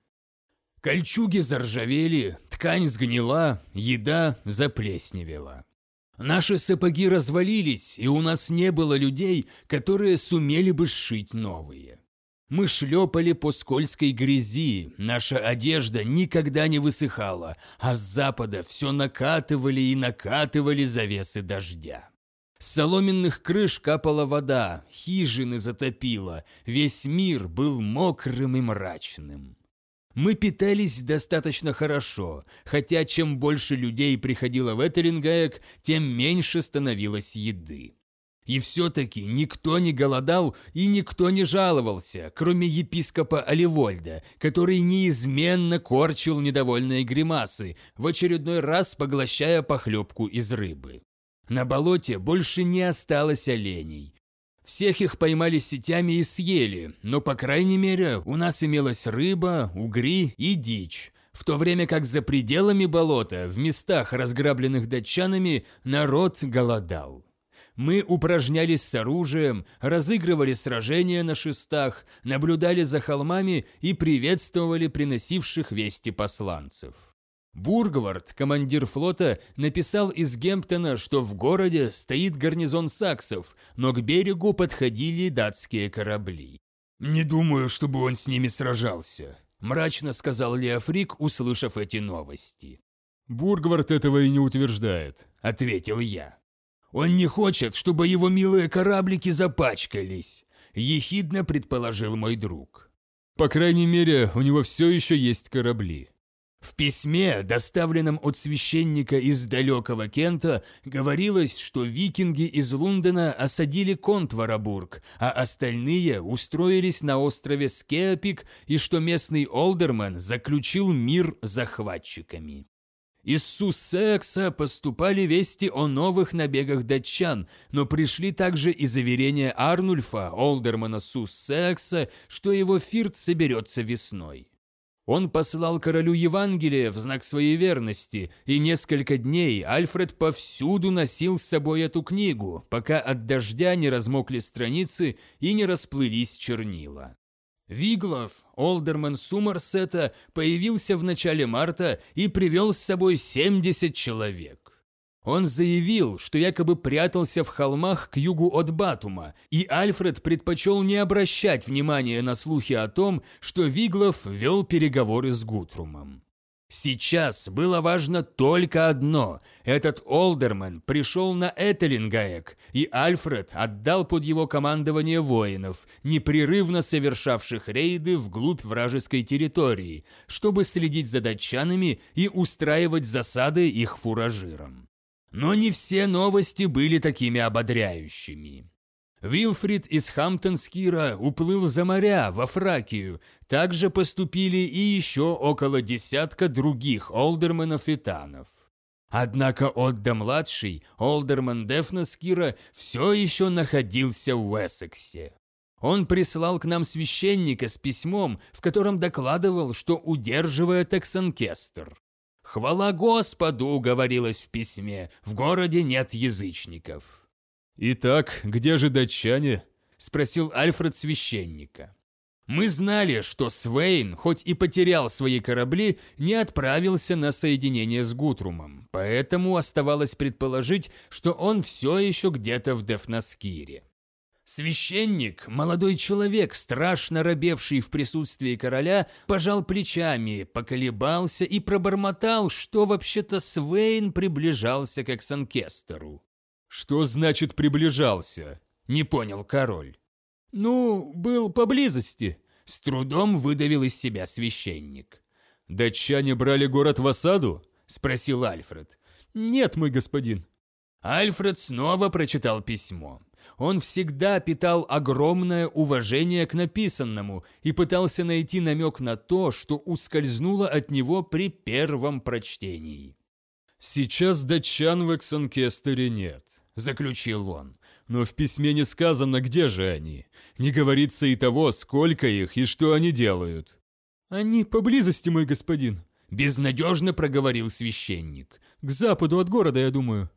Кольчуги заржавели, ткань сгнила, еда заплесневела. Наши сапоги развалились, и у нас не было людей, которые сумели бы сшить новые. Мы шлепали по скользкой грязи, наша одежда никогда не высыхала, а с запада все накатывали и накатывали завесы дождя. С соломенных крыш капала вода, хижины затопило, весь мир был мокрым и мрачным. Мы питались достаточно хорошо, хотя чем больше людей приходило в Этерингаек, тем меньше становилось еды. И все-таки никто не голодал и никто не жаловался, кроме епископа Оливольда, который неизменно корчил недовольные гримасы, в очередной раз поглощая похлебку из рыбы. На болоте больше не осталось оленей. Всех их поймали сетями и съели, но, по крайней мере, у нас имелась рыба, угри и дичь, в то время как за пределами болота, в местах, разграбленных датчанами, народ голодал. Мы упражнялись с оружием, разыгрывали сражения на шестах, наблюдали за холмами и приветствовали приносивших вести посланцев. Бургвард, командир флота, написал из Гемптона, что в городе стоит гарнизон саксов, но к берегу подходили датские корабли. «Не думаю, чтобы он с ними сражался», – мрачно сказал Леофрик, услышав эти новости. «Бургвард этого и не утверждает», – ответил я. «Он не хочет, чтобы его милые кораблики запачкались», – ехидно предположил мой друг. «По крайней мере, у него все еще есть корабли», в письме, доставленном от священника из далекого Кента, говорилось, что викинги из Лондона осадили Контварабург, а остальные устроились на острове Скеопик и что местный олдерман заключил мир с захватчиками. Из Суссекса поступали вести о новых набегах датчан, но пришли также и заверения Арнульфа, олдермана Суссекса, что его фирт соберется весной. Он послал королю Евангелие в знак своей верности, и несколько дней Альфред повсюду носил с собой эту книгу, пока от дождя не размокли страницы и не расплылись чернила. Виглов, олдерман Сумарсета, появился в начале марта и привел с собой 70 человек. Он заявил, что якобы прятался в холмах к югу от Батума, и Альфред предпочел не обращать внимания на слухи о том, что Виглов вел переговоры с Гутрумом. Сейчас было важно только одно – этот Олдерман пришел на Этелингаек, и Альфред отдал под его командование воинов, непрерывно совершавших рейды вглубь вражеской территории, чтобы следить за датчанами и устраивать засады их фуражирам. Но не все новости были такими ободряющими. Вилфрид из Хамптонскира уплыл за моря, во Фракию. Также поступили и еще около десятка других олдерменов и танов. Однако Отда-младший, олдерман Дефнаскира, все еще находился в Уэссексе. Он прислал к нам священника с письмом, в котором докладывал, что удерживает Эксанкестр. «Хвала Господу!» — говорилось в письме. «В городе нет язычников». «Итак, где же датчане?» — спросил Альфред священника. Мы знали, что Свейн, хоть и потерял свои корабли, не отправился на соединение с Гутрумом, поэтому оставалось предположить, что он все еще где-то в Дефнаскире. Священник, молодой человек, страшно робевший в присутствии короля, пожал плечами, поколебался и пробормотал, что вообще-то Свейн приближался к Эксанкестеру. «Что значит приближался?» – не понял король. «Ну, был поблизости», – с трудом выдавил из себя священник. «Датчане брали город в осаду?» – спросил Альфред. «Нет, мой господин». Альфред снова прочитал письмо. Он всегда питал огромное уважение к написанному и пытался найти намек на то, что ускользнуло от него при первом прочтении. «Сейчас датчан в Эксанкестере нет», – заключил он. «Но в письме не сказано, где же они. Не говорится и того, сколько их и что они делают». «Они поблизости, мой господин», – безнадежно проговорил священник. «К западу от города, я думаю».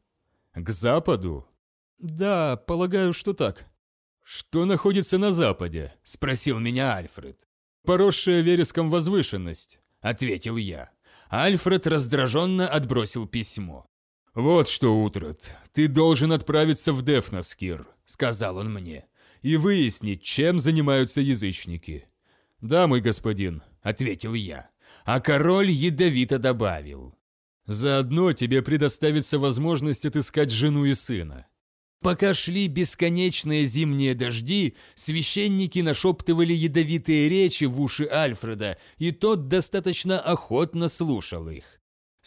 «К западу?» «Да, полагаю, что так». «Что находится на западе?» – спросил меня Альфред. «Поросшая вереском возвышенность», – ответил я. Альфред раздраженно отбросил письмо. «Вот что, Утрат, ты должен отправиться в Дефнаскир», – сказал он мне, – «и выяснить, чем занимаются язычники». «Да, мой господин», – ответил я. А король ядовито добавил. «Заодно тебе предоставится возможность отыскать жену и сына. Пока шли бесконечные зимние дожди, священники нашептывали ядовитые речи в уши Альфреда, и тот достаточно охотно слушал их.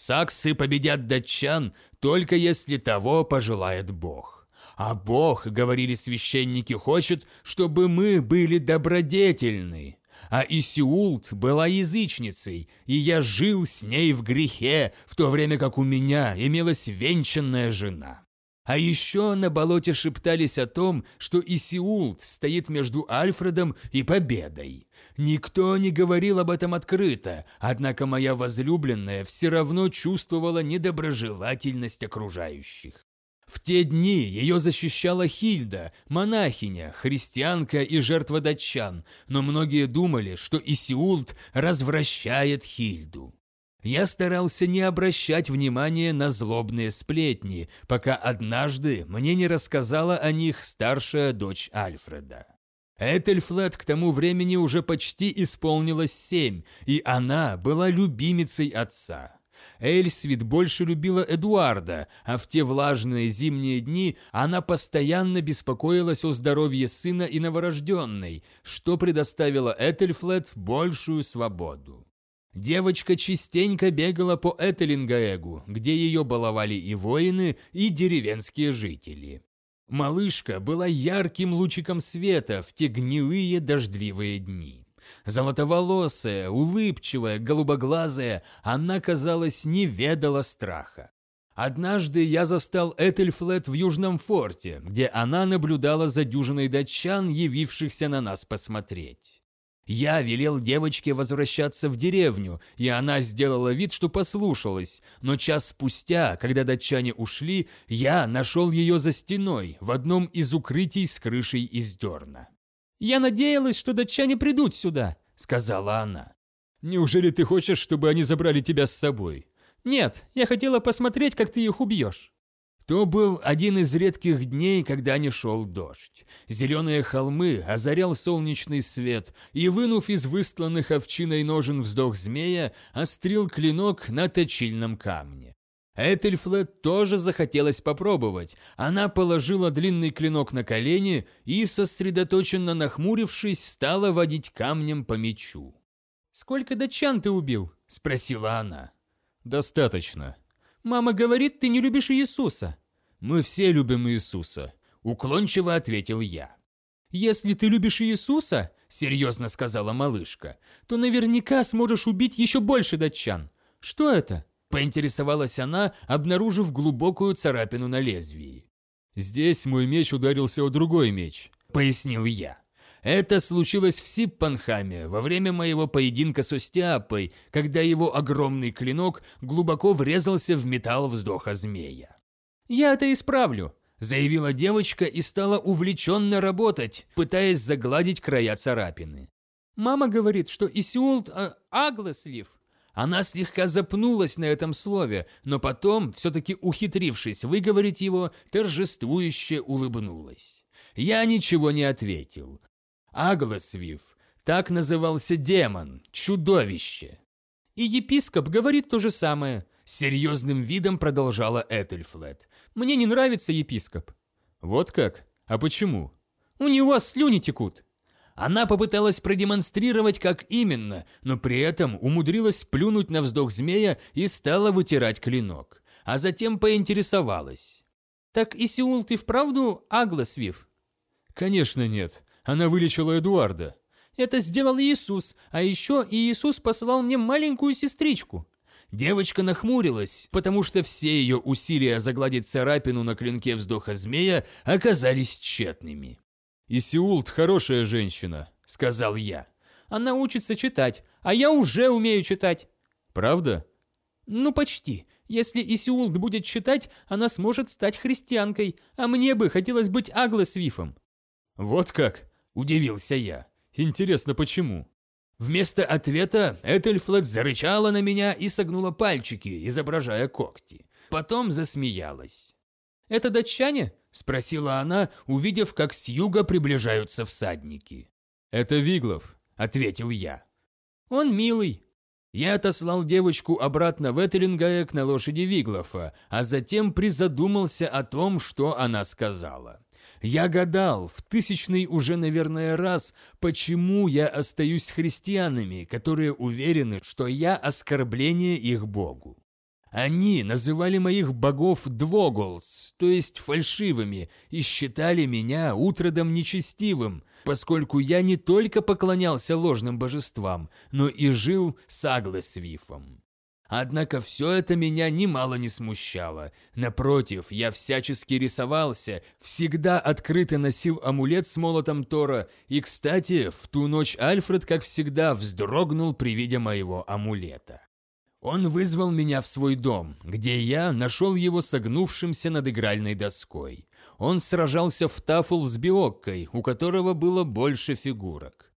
Саксы победят датчан, только если того пожелает Бог. А Бог, говорили священники, хочет, чтобы мы были добродетельны. А Исиулт была язычницей, и я жил с ней в грехе, в то время как у меня имелась венчанная жена. А еще на болоте шептались о том, что Исиулт стоит между Альфредом и победой. Никто не говорил об этом открыто, однако моя возлюбленная все равно чувствовала недоброжелательность окружающих. В те дни ее защищала Хильда, монахиня, христианка и жертва датчан, но многие думали, что Исиулт развращает Хильду. Я старался не обращать внимания на злобные сплетни, пока однажды мне не рассказала о них старшая дочь Альфреда. Этельфлет к тому времени уже почти исполнилось семь, и она была любимицей отца. Эльсвит больше любила Эдуарда, а в те влажные зимние дни она постоянно беспокоилась о здоровье сына и новорожденной, что предоставило Этельфлет большую свободу. Девочка частенько бегала по Этелингаэгу, где ее баловали и воины, и деревенские жители. Малышка была ярким лучиком света в те гнилые дождливые дни. Золотоволосая, улыбчивая, голубоглазая, она, казалось, не ведала страха. Однажды я застал Этельфлет в Южном форте, где она наблюдала за дюжиной датчан, явившихся на нас посмотреть. Я велел девочке возвращаться в деревню, и она сделала вид, что послушалась, но час спустя, когда датчане ушли, я нашел ее за стеной, в одном из укрытий с крышей из дерна. «Я надеялась, что датчане придут сюда», — сказала она. «Неужели ты хочешь, чтобы они забрали тебя с собой?» «Нет, я хотела посмотреть, как ты их убьешь». То был один из редких дней, когда не шел дождь. Зеленые холмы озарял солнечный свет, и, вынув из выстланных овчиной ножен вздох змея, острил клинок на точильном камне. Этельфлет тоже захотелось попробовать. Она положила длинный клинок на колени и, сосредоточенно нахмурившись, стала водить камнем по мечу. «Сколько датчан ты убил?» – спросила она. «Достаточно». «Мама говорит, ты не любишь Иисуса». «Мы все любим Иисуса», – уклончиво ответил я. «Если ты любишь Иисуса, – серьезно сказала малышка, – то наверняка сможешь убить еще больше датчан. Что это?» Поинтересовалась она, обнаружив глубокую царапину на лезвии. «Здесь мой меч ударился о другой меч», — пояснил я. Это случилось в Сиппанхаме во время моего поединка с Остиапой, когда его огромный клинок глубоко врезался в металл вздоха змея. «Я это исправлю», — заявила девочка и стала увлеченно работать, пытаясь загладить края царапины. «Мама говорит, что Исиулт э, агласлив, она слегка запнулась на этом слове, но потом, все-таки ухитрившись выговорить его, торжествующе улыбнулась. Я ничего не ответил. Агласвив. Так назывался демон, чудовище. И епископ говорит то же самое. Серьезным видом продолжала Этельфлет. Мне не нравится епископ. Вот как? А почему? У него слюни текут. Она попыталась продемонстрировать, как именно, но при этом умудрилась плюнуть на вздох змея и стала вытирать клинок. А затем поинтересовалась. «Так Исиул ты вправду Агласвив?» «Конечно нет. Она вылечила Эдуарда». «Это сделал Иисус, а еще Иисус послал мне маленькую сестричку». Девочка нахмурилась, потому что все ее усилия загладить царапину на клинке вздоха змея оказались тщетными. «Исиулт хорошая женщина», — сказал я. «Она учится читать, а я уже умею читать». «Правда?» «Ну, почти. Если Исиулт будет читать, она сможет стать христианкой, а мне бы хотелось быть Агласвифом». «Вот как?» – удивился я. «Интересно, почему?» Вместо ответа Этельфлет зарычала на меня и согнула пальчики, изображая когти. Потом засмеялась. «Это датчане?» – спросила она, увидев, как с юга приближаются всадники. «Это Виглов», – ответил я. «Он милый». Я отослал девочку обратно в Этелингаек на лошади Виглофа, а затем призадумался о том, что она сказала. Я гадал, в тысячный уже, наверное, раз, почему я остаюсь христианами, которые уверены, что я оскорбление их Богу. Они называли моих богов двоголс, то есть фальшивыми, и считали меня утродом нечестивым, поскольку я не только поклонялся ложным божествам, но и жил с Аглесвифом. Однако все это меня немало не смущало. Напротив, я всячески рисовался, всегда открыто носил амулет с молотом Тора, и, кстати, в ту ночь Альфред, как всегда, вздрогнул при виде моего амулета. Он вызвал меня в свой дом, где я нашел его согнувшимся над игральной доской. Он сражался в тафл с биоккой, у которого было больше фигурок.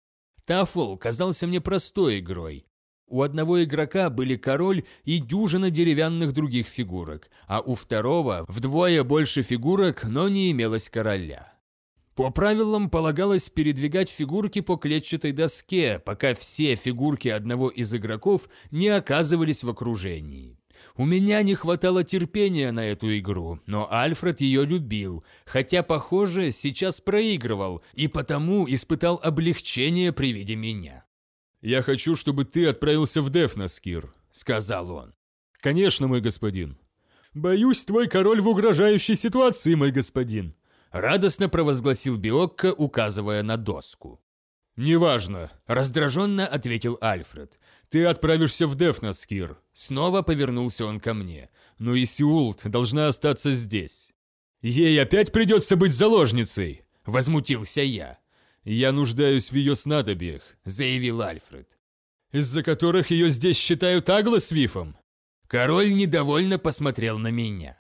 Тафл казался мне простой игрой. У одного игрока были король и дюжина деревянных других фигурок, а у второго вдвое больше фигурок, но не имелось короля. По правилам полагалось передвигать фигурки по клетчатой доске, пока все фигурки одного из игроков не оказывались в окружении. У меня не хватало терпения на эту игру, но Альфред ее любил, хотя, похоже, сейчас проигрывал и потому испытал облегчение при виде меня. «Я хочу, чтобы ты отправился в Дефнос, Кир», — сказал он. «Конечно, мой господин». «Боюсь, твой король в угрожающей ситуации, мой господин», Радостно провозгласил Биокко, указывая на доску. «Неважно», – раздраженно ответил Альфред. «Ты отправишься в Дефнос, Кир». Снова повернулся он ко мне. «Но и Сеулт должна остаться здесь». «Ей опять придется быть заложницей!» – возмутился я. «Я нуждаюсь в ее снадобьях», – заявил Альфред. «Из-за которых ее здесь считают аглосвифом?» Король недовольно посмотрел на меня.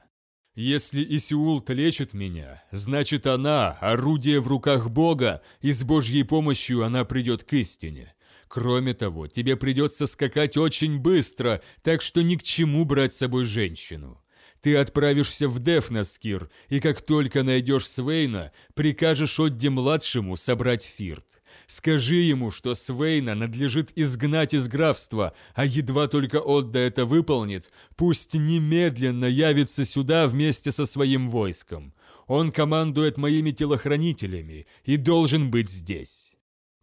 Если Исиулт лечит меня, значит она – орудие в руках Бога, и с Божьей помощью она придет к истине. Кроме того, тебе придется скакать очень быстро, так что ни к чему брать с собой женщину. Ты отправишься в Дефнаскир, и как только найдешь Свейна, прикажешь Отде-младшему собрать Фирт. Скажи ему, что Свейна надлежит изгнать из графства, а едва только Отда это выполнит, пусть немедленно явится сюда вместе со своим войском. Он командует моими телохранителями и должен быть здесь.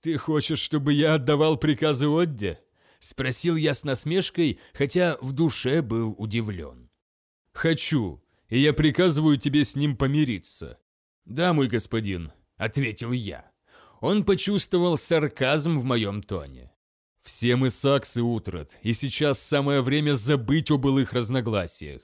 Ты хочешь, чтобы я отдавал приказы Отде? Спросил я с насмешкой, хотя в душе был удивлен. «Хочу, и я приказываю тебе с ним помириться». «Да, мой господин», — ответил я. Он почувствовал сарказм в моем тоне. «Все мы саксы, Утрат, и сейчас самое время забыть о былых разногласиях».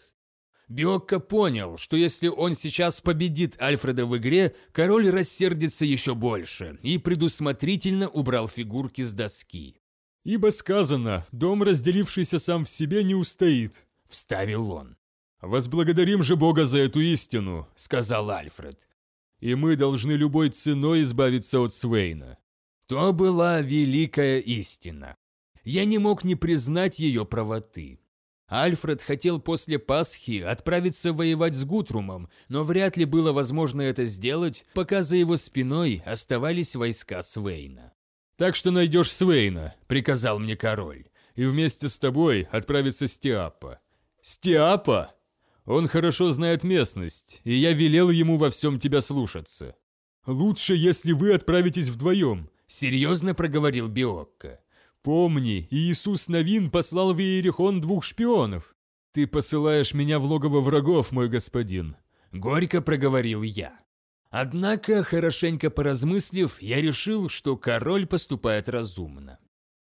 Биокко понял, что если он сейчас победит Альфреда в игре, король рассердится еще больше и предусмотрительно убрал фигурки с доски. «Ибо сказано, дом, разделившийся сам в себе, не устоит», — вставил он. «Возблагодарим же Бога за эту истину», — сказал Альфред. «И мы должны любой ценой избавиться от Свейна». То была великая истина. Я не мог не признать ее правоты. Альфред хотел после Пасхи отправиться воевать с Гутрумом, но вряд ли было возможно это сделать, пока за его спиной оставались войска Свейна. «Так что найдешь Свейна», — приказал мне король, «и вместе с тобой отправится Стиапа». «Стиапа?» Он хорошо знает местность, и я велел ему во всем тебя слушаться. Лучше, если вы отправитесь вдвоем, серьезно проговорил Биокко. Помни, Иисус Новин послал в Иерихон двух шпионов. Ты посылаешь меня в логово врагов, мой господин. Горько проговорил я. Однако, хорошенько поразмыслив, я решил, что король поступает разумно.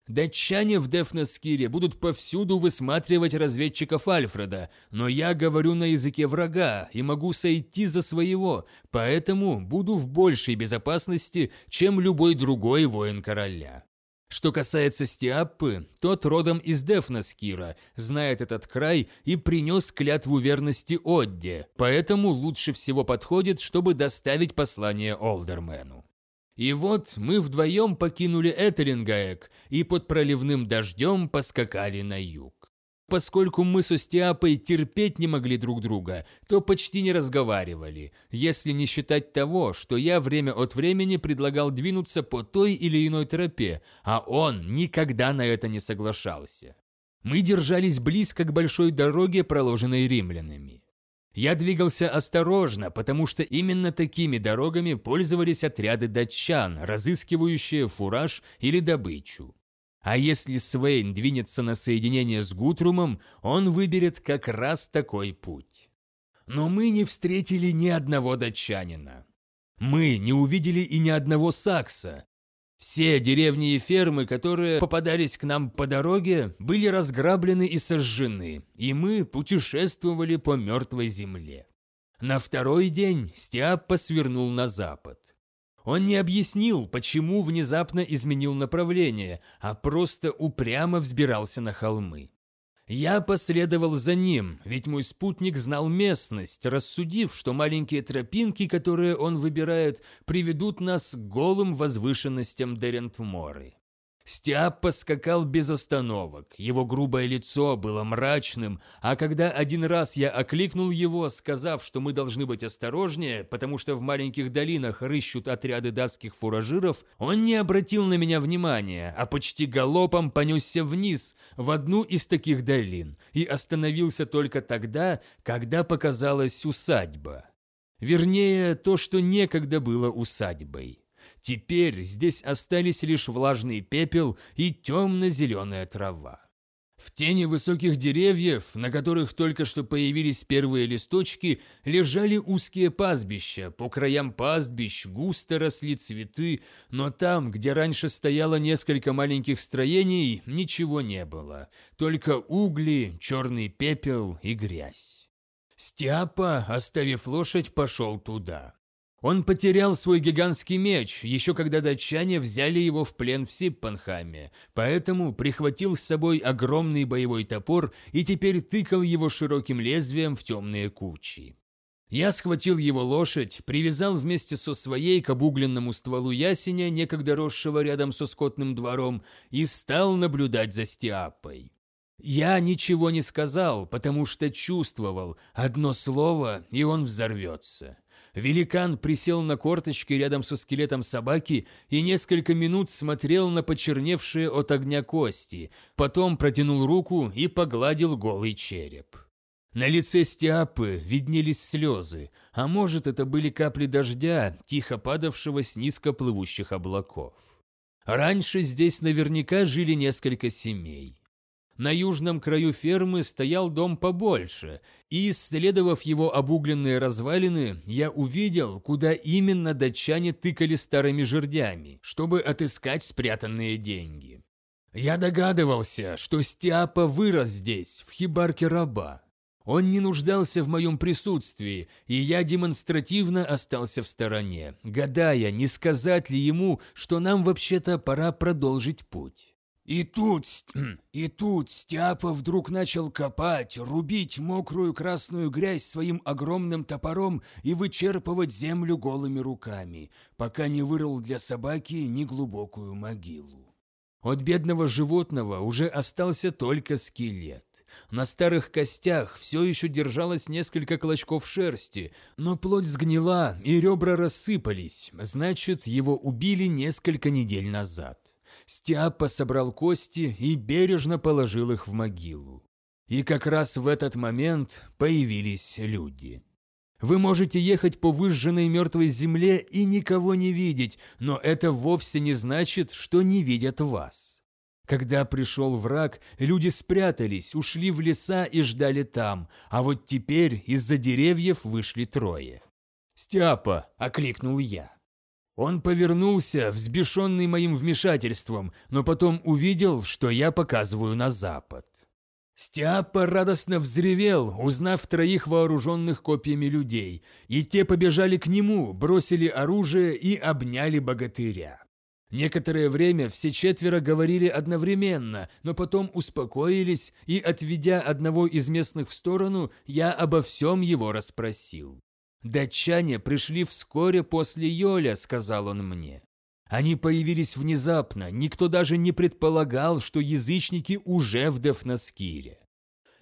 Датчане в Дефнаскире будут повсюду высматривать разведчиков Альфреда, но я говорю на языке врага и могу сойти за своего, поэтому буду в большей безопасности, чем любой другой воин короля. Что касается Стиаппы, тот родом из Дефнаскира, знает этот край и принес клятву верности Одде, поэтому лучше всего подходит, чтобы доставить послание Олдермену. И вот мы вдвоем покинули Этерингаек и под проливным дождем поскакали на юг. Поскольку мы с Остиапой терпеть не могли друг друга, то почти не разговаривали, если не считать того, что я время от времени предлагал двинуться по той или иной тропе, а он никогда на это не соглашался. Мы держались близко к большой дороге, проложенной римлянами. Я двигался осторожно, потому что именно такими дорогами пользовались отряды датчан, разыскивающие фураж или добычу. А если Свейн двинется на соединение с Гутрумом, он выберет как раз такой путь. Но мы не встретили ни одного датчанина. Мы не увидели и ни одного сакса, все деревни и фермы, которые попадались к нам по дороге, были разграблены и сожжены, и мы путешествовали по мертвой земле. На второй день Стиаппа свернул на запад. Он не объяснил, почему внезапно изменил направление, а просто упрямо взбирался на холмы. Я последовал за ним, ведь мой спутник знал местность, рассудив, что маленькие тропинки, которые он выбирает, приведут нас к голым возвышенностям Дерентморы. Стиаппа скакал без остановок, его грубое лицо было мрачным, а когда один раз я окликнул его, сказав, что мы должны быть осторожнее, потому что в маленьких долинах рыщут отряды датских фуражиров, он не обратил на меня внимания, а почти галопом понесся вниз, в одну из таких долин, и остановился только тогда, когда показалась усадьба. Вернее, то, что некогда было усадьбой. Теперь здесь остались лишь влажный пепел и темно-зеленая трава. В тени высоких деревьев, на которых только что появились первые листочки, лежали узкие пастбища. По краям пастбищ густо росли цветы, но там, где раньше стояло несколько маленьких строений, ничего не было. Только угли, черный пепел и грязь. Стяпа, оставив лошадь, пошел туда. Он потерял свой гигантский меч, еще когда датчане взяли его в плен в Сиппанхаме, поэтому прихватил с собой огромный боевой топор и теперь тыкал его широким лезвием в темные кучи. Я схватил его лошадь, привязал вместе со своей к обугленному стволу ясеня, некогда росшего рядом со скотным двором, и стал наблюдать за Стиапой. Я ничего не сказал, потому что чувствовал одно слово, и он взорвется. Великан присел на корточки рядом со скелетом собаки и несколько минут смотрел на почерневшие от огня кости, потом протянул руку и погладил голый череп. На лице Стиапы виднелись слезы, а может это были капли дождя, тихо падавшего с низко плывущих облаков. Раньше здесь наверняка жили несколько семей. На южном краю фермы стоял дом побольше, и, исследовав его обугленные развалины, я увидел, куда именно датчане тыкали старыми жердями, чтобы отыскать спрятанные деньги. Я догадывался, что Стиапа вырос здесь, в хибарке раба. Он не нуждался в моем присутствии, и я демонстративно остался в стороне, гадая, не сказать ли ему, что нам вообще-то пора продолжить путь. И тут, и тут Стяпа вдруг начал копать, рубить мокрую красную грязь своим огромным топором и вычерпывать землю голыми руками, пока не вырыл для собаки неглубокую могилу. От бедного животного уже остался только скелет. На старых костях все еще держалось несколько клочков шерсти, но плоть сгнила и ребра рассыпались, значит, его убили несколько недель назад. Стиапа собрал кости и бережно положил их в могилу. И как раз в этот момент появились люди. Вы можете ехать по выжженной мертвой земле и никого не видеть, но это вовсе не значит, что не видят вас. Когда пришел враг, люди спрятались, ушли в леса и ждали там, а вот теперь из-за деревьев вышли трое. «Стяпа!» – окликнул я. Он повернулся, взбешенный моим вмешательством, но потом увидел, что я показываю на запад. Стиапа радостно взревел, узнав троих вооруженных копьями людей, и те побежали к нему, бросили оружие и обняли богатыря. Некоторое время все четверо говорили одновременно, но потом успокоились, и, отведя одного из местных в сторону, я обо всем его расспросил. «Датчане пришли вскоре после Йоля», — сказал он мне. Они появились внезапно, никто даже не предполагал, что язычники уже в Дефнаскире.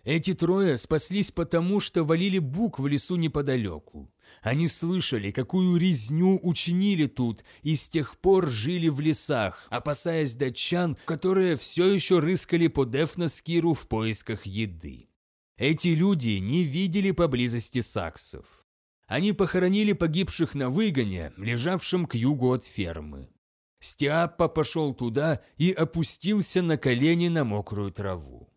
Эти трое спаслись потому, что валили бук в лесу неподалеку. Они слышали, какую резню учинили тут, и с тех пор жили в лесах, опасаясь датчан, которые все еще рыскали по Дефнаскиру в поисках еды. Эти люди не видели поблизости саксов. Они похоронили погибших на выгоне, лежавшем к югу от фермы. Стиаппа пошел туда и опустился на колени на мокрую траву.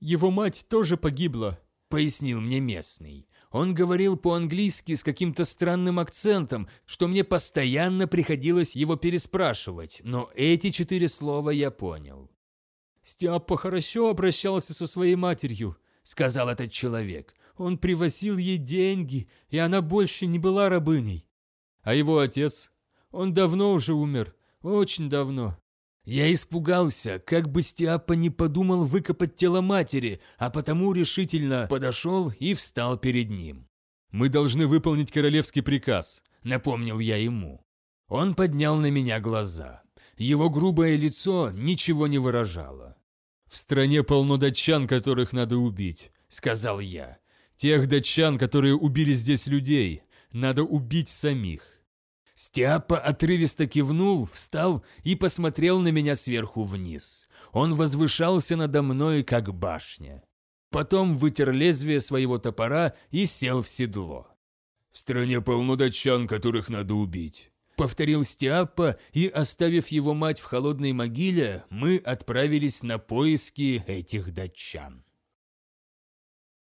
«Его мать тоже погибла», — пояснил мне местный. Он говорил по-английски с каким-то странным акцентом, что мне постоянно приходилось его переспрашивать, но эти четыре слова я понял. «Стиаппа хорошо обращался со своей матерью», — сказал этот человек. Он привозил ей деньги, и она больше не была рабыней. А его отец? Он давно уже умер, очень давно. Я испугался, как бы Стиапа не подумал выкопать тело матери, а потому решительно подошел и встал перед ним. «Мы должны выполнить королевский приказ», — напомнил я ему. Он поднял на меня глаза. Его грубое лицо ничего не выражало. «В стране полно датчан, которых надо убить», — сказал я. «Тех датчан, которые убили здесь людей. Надо убить самих». Стиапа отрывисто кивнул, встал и посмотрел на меня сверху вниз. Он возвышался надо мной, как башня. Потом вытер лезвие своего топора и сел в седло. «В стране полно датчан, которых надо убить», — повторил Стиапа, и, оставив его мать в холодной могиле, мы отправились на поиски этих датчан.